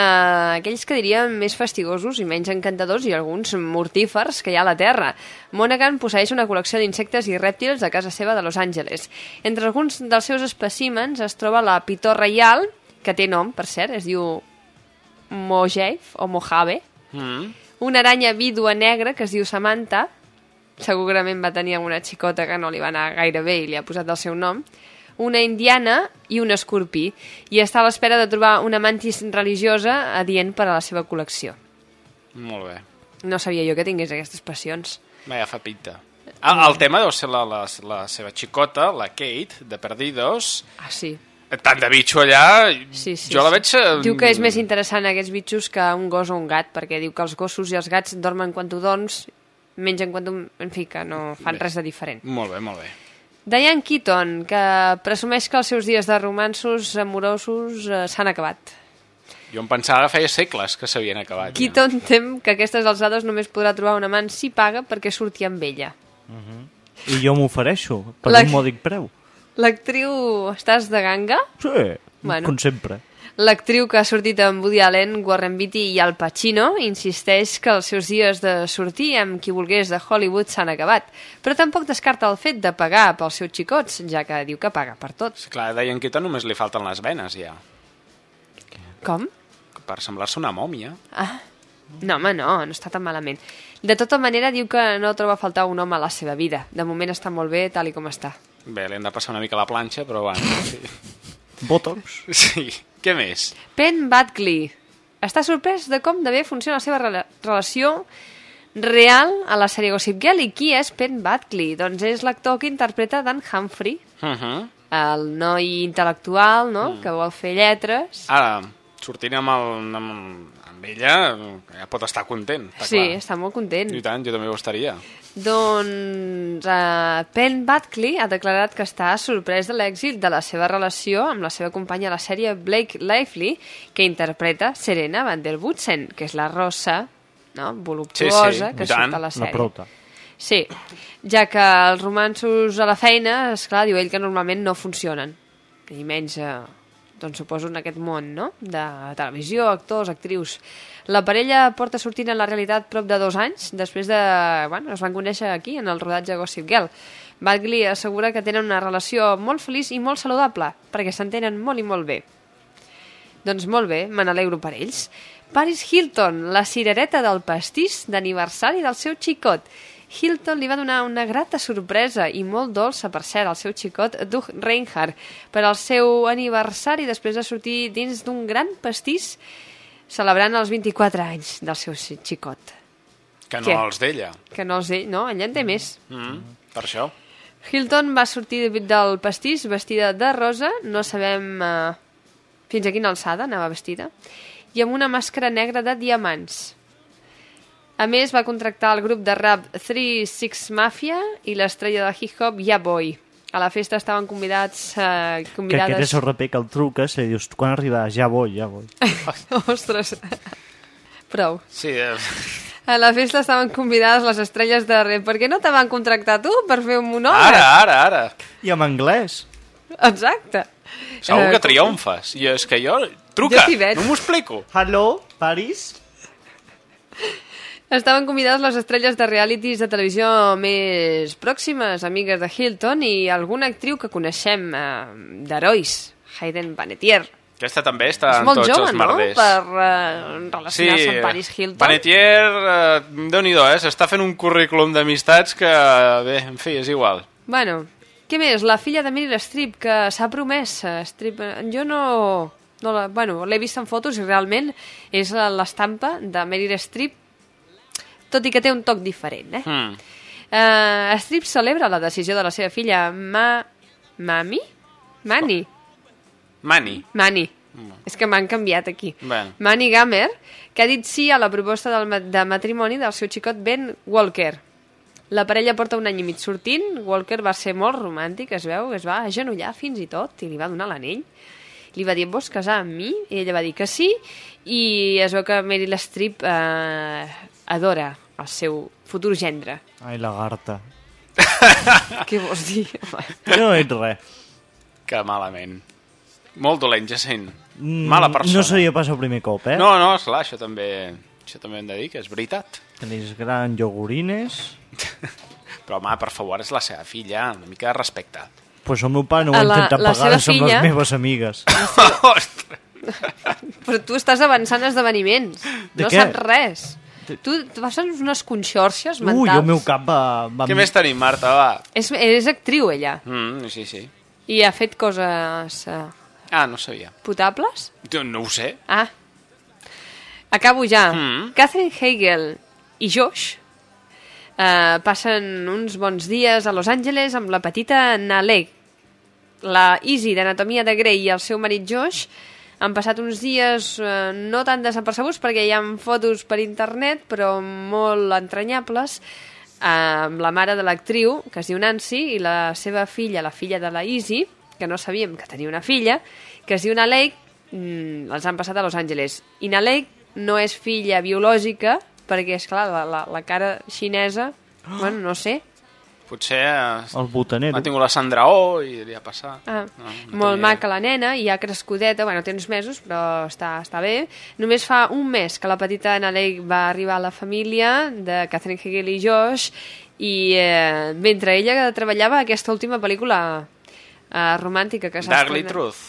aquells que diríem més fastigosos i menys encantadors i alguns mortífers que hi ha a la Terra. Monaghan posseix una col·lecció d'insectes i rèptils a casa seva de Los Angeles. Entre alguns dels seus espècimens es troba la pitó reial, que té nom, per cert, es diu Mojave o Mojave, Mm. una aranya vídua negra que es diu Samantha, segurament va tenir alguna xicota que no li va anar gaire bé i li ha posat el seu nom, una indiana i un escorpí, i està a l'espera de trobar una mantis religiosa adient per a la seva col·lecció. Molt bé. No sabia jo que tingués aquestes passions. Va, ja fa pinta. Ah, el tema deu ser la, la, la seva xicota, la Kate, de Perdidos. Ah, sí. Tant de bitxo allà, Sí, sí, jo la sí. veig... eh, Diu que és més interessant aquests bitxos que un gos o un gat, perquè diu que els gossos i els gats dormen quan tu dorms, mengen quan tu... En fi, que no fan Bé. res de diferent. Molt bé, molt bé. Diane Keaton, que presumeix que els seus dies de romansos amorosos eh, s'han acabat. Jo em pensava que feia segles que s'havien acabat. ja. Keaton tem que a aquestes alçades només podrà trobar una amant si paga perquè surti amb ella. I jo m'ofereixo, per La- un mòdic preu. L'actriu... Estàs de ganga? Sí, Bueno. com sempre. L'actriu que ha sortit amb Woody Allen, Warren Beatty i Al Pacino insisteix que els seus dies de sortir amb qui volgués de Hollywood s'han acabat, però tampoc descarta el fet de pagar pels seus xicots, ja que diu que paga per tots. Clar, deien que només li falten les venes, ja. Com? Per semblar-se una mòmia. Ah, no, home, no, no està tan malament. De tota manera, diu que no troba a faltar un home a la seva vida. De moment està molt bé tal i com està. Bé, li hem de passar una mica la planxa, però bueno. Sí. Botox. sí. Què més? Penn Badgley està sorprès de com de bé funciona la seva rela relació real a la sèrie Gossip Girl. I qui és Penn Badgley? Doncs és l'actor que interpreta Dan Humphrey, Uh -huh. el noi intel·lectual, no?, mm. que vol fer lletres. Ara, sortint amb, el, amb, amb ella, ja pot estar content. Està sí, clar. està molt content. I tant, jo també ho estaria. Doncs uh, Penn Badgley ha declarat que està sorprès de l'èxit de la seva relació amb la seva companya a la sèrie Blake Lively, que interpreta Serena Van der Woodsen, que és la rossa no? voluptuosa Sí, sí, que i tant. surt a la La sèrie. prota. Sí, ja que els romansos a la feina, és clar, diu ell que normalment no funcionen. I menys, eh, doncs suposo, en aquest món, no?, de televisió, actors, actrius. La parella porta sortint en la realitat prop de dos anys, després de... Bueno, es van conèixer aquí, en el rodatge Gossip Girl. Bagley assegura que tenen una relació molt feliç i molt saludable, perquè s'entenen molt i molt bé. Doncs molt bé, me n'alegro per ells. Paris Hilton, la cirereta del pastís d'aniversari del seu xicot. Hilton li va donar una grata sorpresa i molt dolça, per cert, al seu xicot Doug Reinhardt per al seu aniversari després de sortir dins d'un gran pastís celebrant els 24 anys del seu xicot. Que no Què? els d'ella. Que no és ell, no, ella en té més. Mm, per això. Hilton va sortir del pastís vestida de rosa, no sabem eh, fins a quina alçada anava vestida, i amb una màscara negra de diamants. A més, va contractar el grup de rap 3-6 Mafia i l'estrella de hip-hop Ya Boy. A la festa estaven convidats... Eh, Que convidades... aquest és el raper que el truques i li dius, quan arribaràs? Ja vull, ja vull. Ostres, prou. Sí, eh, A la festa estaven convidades les estrelles de rap. Per què no te van contractar tu per fer un monòleg? ara, ara, ara. I en anglès. Exacte. Segur Eh, que triomfes. I és que jo... Truca, Jo no m'ho explico. Hello, Paris? Estaven convidades les estrelles de realities de televisió més pròximes, amigues de Hilton, i alguna actriu que coneixem eh, d'herois, Hayden Panettiere. Aquesta també està És en molt tots jove, els no?, merders. per eh, relacionar-se amb Paris Hilton. Panetier, eh, déu-n'hi-do, eh? S'està fent un currículum d'amistats que, bé, en fi, és igual. Bueno, què més? La filla de Meryl Streep, que s'ha promès. eh, Streep, jo no... no la, bueno, l'he vist en fotos i realment és l'estampa de Meryl Streep, tot i que té un toc diferent, eh? Mm. Uh, Streep celebra la decisió de la seva filla Ma... Mami? Mani? Mani. Mani. És que m'han canviat aquí. Bueno. Manny Gamer, que ha dit sí a la proposta del, ma- de matrimoni del seu xicot Ben Walker. La parella porta un any i mig sortint, Walker va ser molt romàntic, es veu, es va agenollar fins i tot i li va donar l'anell. li va dir, vols casar amb mi? I ella va dir que sí, i es veu que Meryl Streep eh, adora el seu futur gendre. Ai, lagarta. Què vols dir? No ets res. Que malament. Molt dolent, Jacint. Mm, Mala persona. No seria pas el primer cop, eh? No, no, esclar, això també, això també hem de dir que és veritat. Tenis gran iogurines... Però, home, per favor, és la seva filla, una mica de respecte. Pues el meu pare no ho la- intentat la pagar, seva som filla- les meves amigues. Però tu estàs avançant esdeveniments. De no què? saps res. Tu, tu vas en unes conxorxes Ui, mentals. el meu cap va... va Què més tenim, Marta, va? És, és actriu, ella. Mm, sí, sí. I ha fet coses eh, Ah, no sabia. potables? Jo No ho sé. Ah. Acabo ja. Mm. Catherine Hegel i Josh eh, passen uns bons dies a Los Angeles amb la petita Nalek. La Easy d'Anatomia de Grey i el seu marit Josh han passat uns dies eh, no tan desapercebuts perquè hi ha fotos per internet però molt entranyables eh, amb la mare de l'actriu que es diu Nancy i la seva filla, la filla de la Easy que no sabíem que tenia una filla que es diu Nalek mm, els han passat a Los Angeles. I Nalek no és filla biològica perquè és clar, la, la, la cara xinesa bueno, no sé Potser eh, El botanero. ha tingut la Sandra Oh i li ha passat. Ah, No, no molt tenia- maca la nena, i ha crescudeta, bueno, té uns mesos, però està, està bé. Només fa un mes que la petita Nalek va arribar a la família de Catherine Hegel i Josh, i eh, mentre ella treballava aquesta última pel·lícula eh, romàntica que s'ha estrenat- Truth.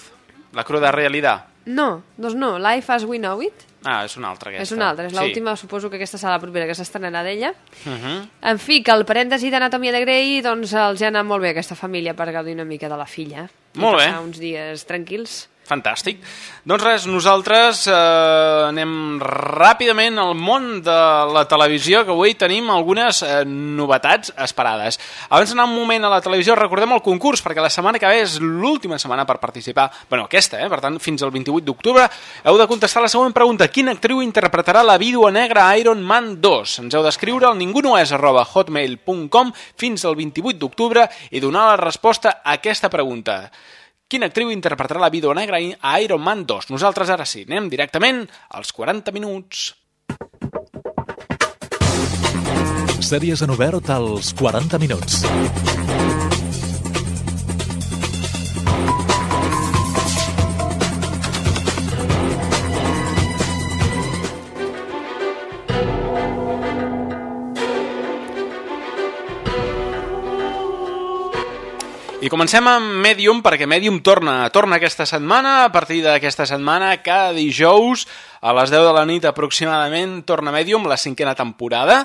La cruda realitat. No, doncs no, Life as We Know It. Ah, és una altra aquesta. És una altra, és l'última, suposo que aquesta serà la propera que s'estrenarà d'ella. Sí. Uh -huh. En fi, que el parèntesi d'Anatomia de Grey, doncs els ha anat molt bé aquesta família per gaudir una mica de la filla. Molt I bé. passar uns dies tranquils. Fantàstic. Doncs res, nosaltres eh, anem ràpidament al món de la televisió, que avui tenim algunes eh, novetats esperades. Abans d'anar un moment a la televisió, recordem el concurs, perquè la setmana que ve és l'última setmana per participar. bueno, aquesta, eh? per tant, fins al 28 d'octubre heu de contestar la següent pregunta. Quina actriu interpretarà la vídua negra Iron Man 2? Ens heu d'escriure al ningunoes arroba hotmail.com fins al 28 d'octubre i donar la resposta a aquesta pregunta. Quina actriu interpretarà la vídua negra a Iron Man 2? Nosaltres ara sí, anem directament als 40 minuts. Sèries en obert als 40 minuts. I comencem amb Medium, perquè Medium torna, torna aquesta setmana, a partir d'aquesta setmana, cada dijous, a les 10 de la nit aproximadament, torna Medium, la cinquena temporada.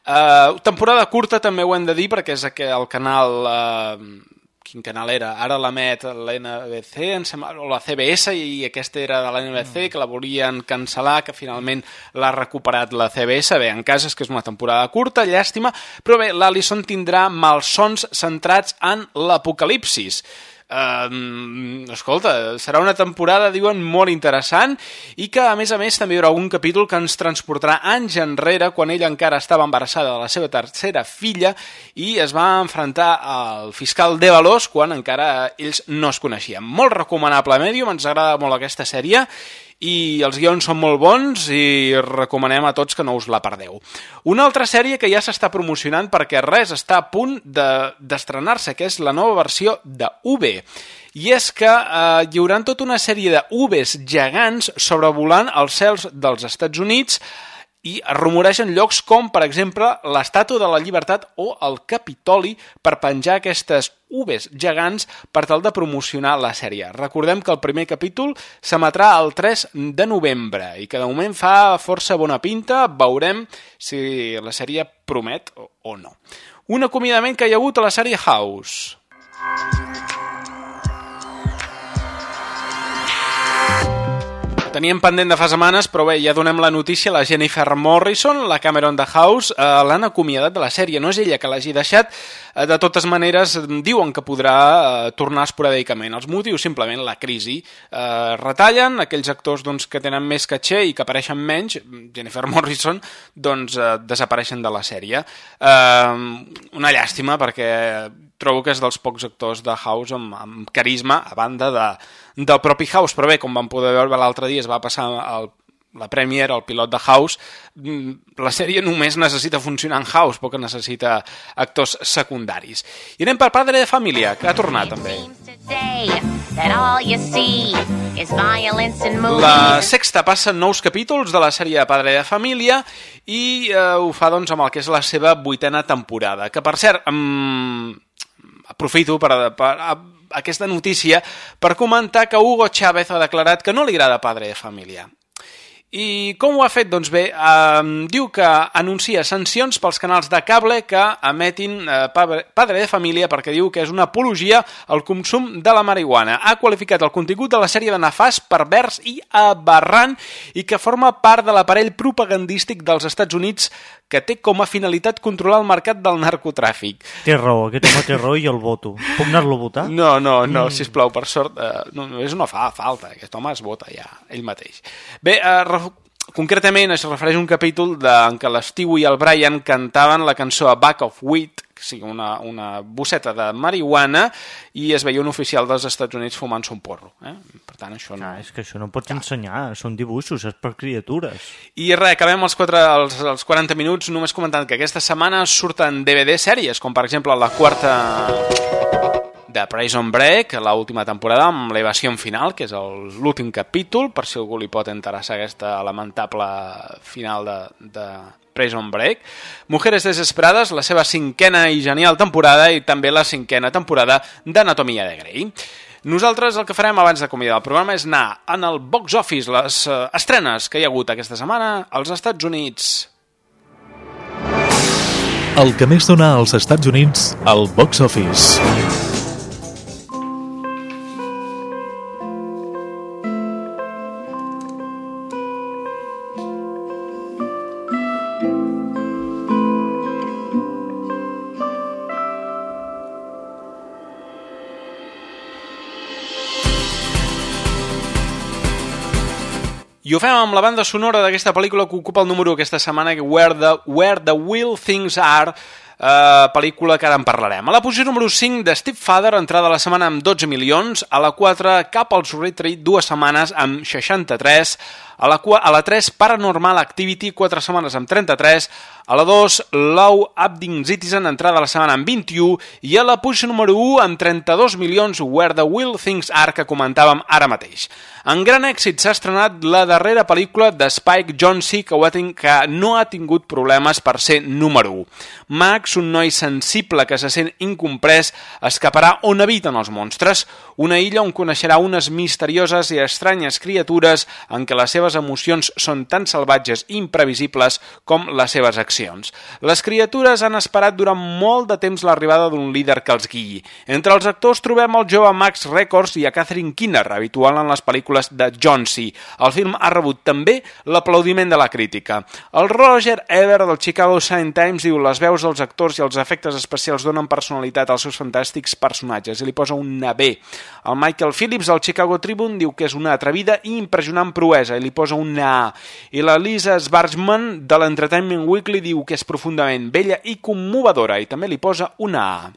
Uh, temporada curta també ho hem de dir, perquè és el canal... Uh, quin canal era? Ara l'emet l'NBC, em sembla, o la CBS, i aquesta era de l'NBC, que la volien cancel·lar, que finalment l'ha recuperat la CBS. Bé, en cas és que és una temporada curta, llàstima, però bé, l'Alison tindrà malsons centrats en l'apocalipsis. Uh, escolta, serà una temporada, diuen, molt interessant i que, a més a més, també hi haurà un capítol que ens transportarà anys enrere quan ella encara estava embarassada de la seva tercera filla i es va enfrontar al fiscal de Valós quan encara ells no es coneixien. Molt recomanable Medium, ens agrada molt aquesta sèrie i els guions són molt bons i recomanem a tots que no us la perdeu. Una altra sèrie que ja s'està promocionant perquè res està a punt de- d'estrenar-se, que és la nova versió de UV. I és que eh, hi haurà tota una sèrie de UVs gegants sobrevolant els cels dels Estats Units i es rumoregen llocs com, per exemple, l'Estàtua de la Llibertat o el Capitoli per penjar aquestes uves gegants per tal de promocionar la sèrie. Recordem que el primer capítol s'emetrà el 3 de novembre i que de moment fa força bona pinta, veurem si la sèrie promet o no. Un acomiadament que hi ha hagut a la sèrie House. Teníem pendent de fa setmanes, però bé, ja donem la notícia. La Jennifer Morrison, la Cameron de House, eh, l'han acomiadat de la sèrie. No és ella que l'hagi deixat. Eh, de totes maneres, diuen que podrà eh, tornar esporàdicament. Els motius, simplement, la crisi. Eh, retallen aquells actors doncs, que tenen més caché i que apareixen menys. Jennifer Morrison, doncs, eh, desapareixen de la sèrie. Eh, una llàstima, perquè trobo que és dels pocs actors de House amb, amb carisma, a banda de, del propi House, però bé, com vam poder veure l'altre dia, es va passar el, la Premier, el pilot de House, mm, la sèrie només necessita funcionar en House, poc que necessita actors secundaris. I anem per Padre de Família, que ha tornat també. La sexta passa nous capítols de la sèrie Padre de Família i eh, ho fa doncs, amb el que és la seva vuitena temporada, que per cert, um, aprofito per, per aquesta notícia per comentar que Hugo Chávez ha declarat que no li agrada Padre de Família. I com ho ha fet? Doncs bé, eh, diu que anuncia sancions pels canals de cable que emetin eh, Padre de Família perquè diu que és una apologia al consum de la marihuana. Ha qualificat el contingut de la sèrie de nefast, pervers i aberrant i que forma part de l'aparell propagandístic dels Estats Units que té com a finalitat controlar el mercat del narcotràfic. Té raó, aquest home té raó i el voto. Puc anar-lo a votar? No, no, no, Mm. sisplau, per sort, eh, no, només no fa falta, aquest home es vota ja, ell mateix. Bé, eh, concretament es refereix a un capítol de, en què l'Stewie i el Brian cantaven la cançó A Back of Wheat, que sigui una, una bosseta de marihuana, i es veia un oficial dels Estats Units fumant-se un porro. Eh? Per tant, això no... Ah, és que això no pots ensenyar, són dibuixos, és per criatures. I res, acabem els, 4, els, els 40 minuts només comentant que aquesta setmana surten DVD sèries, com per exemple la quarta de Prison Break, la última temporada, amb l'evasió final, que és el- l'últim capítol, per si algú li pot interessar aquesta lamentable final de, de Prison Break. Mujeres Desesperades, la seva cinquena i genial temporada, i també la cinquena temporada d'Anatomia de Grey. Nosaltres el que farem abans d'acomiadar el programa és anar en el box office, les eh, estrenes que hi ha hagut aquesta setmana als Estats Units. El que més dona als Estats Units al box office. I ho fem amb la banda sonora d'aquesta pel·lícula que ocupa el número aquesta setmana, Where the, Where the Will Things Are, eh, pel·lícula que ara en parlarem. A la posició número 5 de Steve Father, entrada la setmana amb 12 milions, a la 4 Cap als Retreat, dues setmanes amb 63, a la, cua- a la 3 Paranormal Activity, 4 setmanes amb 33, a la 2 Low Abding Citizen, entrada a la setmana amb 21, i a la posició número 1 amb 32 milions Where the Will Things Are, que comentàvem ara mateix. En gran èxit s'ha estrenat la darrera pel·lícula de Spike Jonze, que, ha que no ha tingut problemes per ser número 1. Max, un noi sensible que se sent incomprès, escaparà on habiten els monstres, una illa on coneixerà unes misterioses i estranyes criatures en què les seves emocions són tan salvatges i imprevisibles com les seves accions. Les criatures han esperat durant molt de temps l'arribada d'un líder que els guiï. Entre els actors trobem el jove Max Records i a Catherine Kinner, habitual en les pel·lícules de John C. El film ha rebut també l'aplaudiment de la crítica. El Roger Ebert del Chicago Sun Times diu les veus dels actors i els efectes especials donen personalitat als seus fantàstics personatges i li posa una B. El Michael Phillips del Chicago Tribune diu que és una atrevida i impressionant proesa i li posa una A. I la Lisa Sbargman de l'Entertainment Weekly diu que és profundament bella i commovedora i també li posa una A.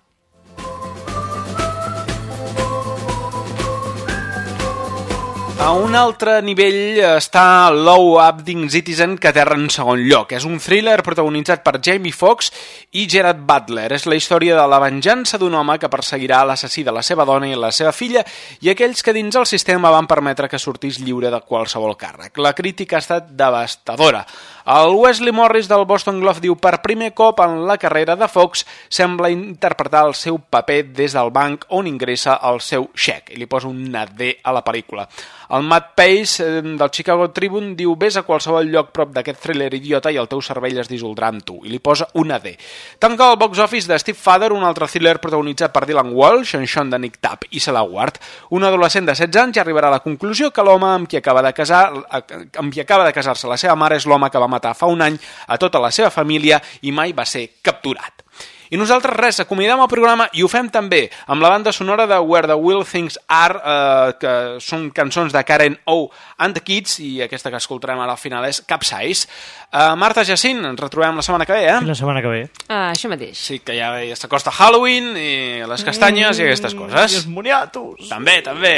A un altre nivell està Low Abding Citizen, que aterra en segon lloc. És un thriller protagonitzat per Jamie Foxx i Gerard Butler. És la història de la venjança d'un home que perseguirà l'assassí de la seva dona i la seva filla i aquells que dins el sistema van permetre que sortís lliure de qualsevol càrrec. La crítica ha estat devastadora. El Wesley Morris del Boston Globe diu per primer cop en la carrera de Fox sembla interpretar el seu paper des del banc on ingressa el seu xec i li posa una D a la pel·lícula. El Matt Pace eh, del Chicago Tribune diu vés a qualsevol lloc prop d'aquest thriller idiota i el teu cervell es dissoldrà amb tu i li posa una D. Tanca el box office de Steve Father, un altre thriller protagonitzat per Dylan Walsh, en Sean de Nick Tapp i Sela Ward. Un adolescent de 16 anys arribarà a la conclusió que l'home amb qui acaba de casar amb qui acaba de casar-se la seva mare és l'home que va matar fa un any a tota la seva família i mai va ser capturat. I nosaltres, res, acomiadem el programa i ho fem també amb la banda sonora de Where the Will Things Are, eh, que són cançons de Karen O and the Kids, i aquesta que escoltarem ara al final és Capsize. Eh, Marta Jacint, ens retrobem la setmana que ve, eh? La setmana que ve. Ah, això mateix. Sí, que ja, ja s'acosta Halloween i les castanyes i aquestes coses. I els moniatos. També, també.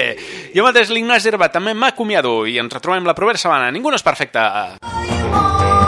Jo mateix, l'Ignasi Herba, també m'acomiado i ens retrobem la propera setmana. Ningú no és perfecte. Oh,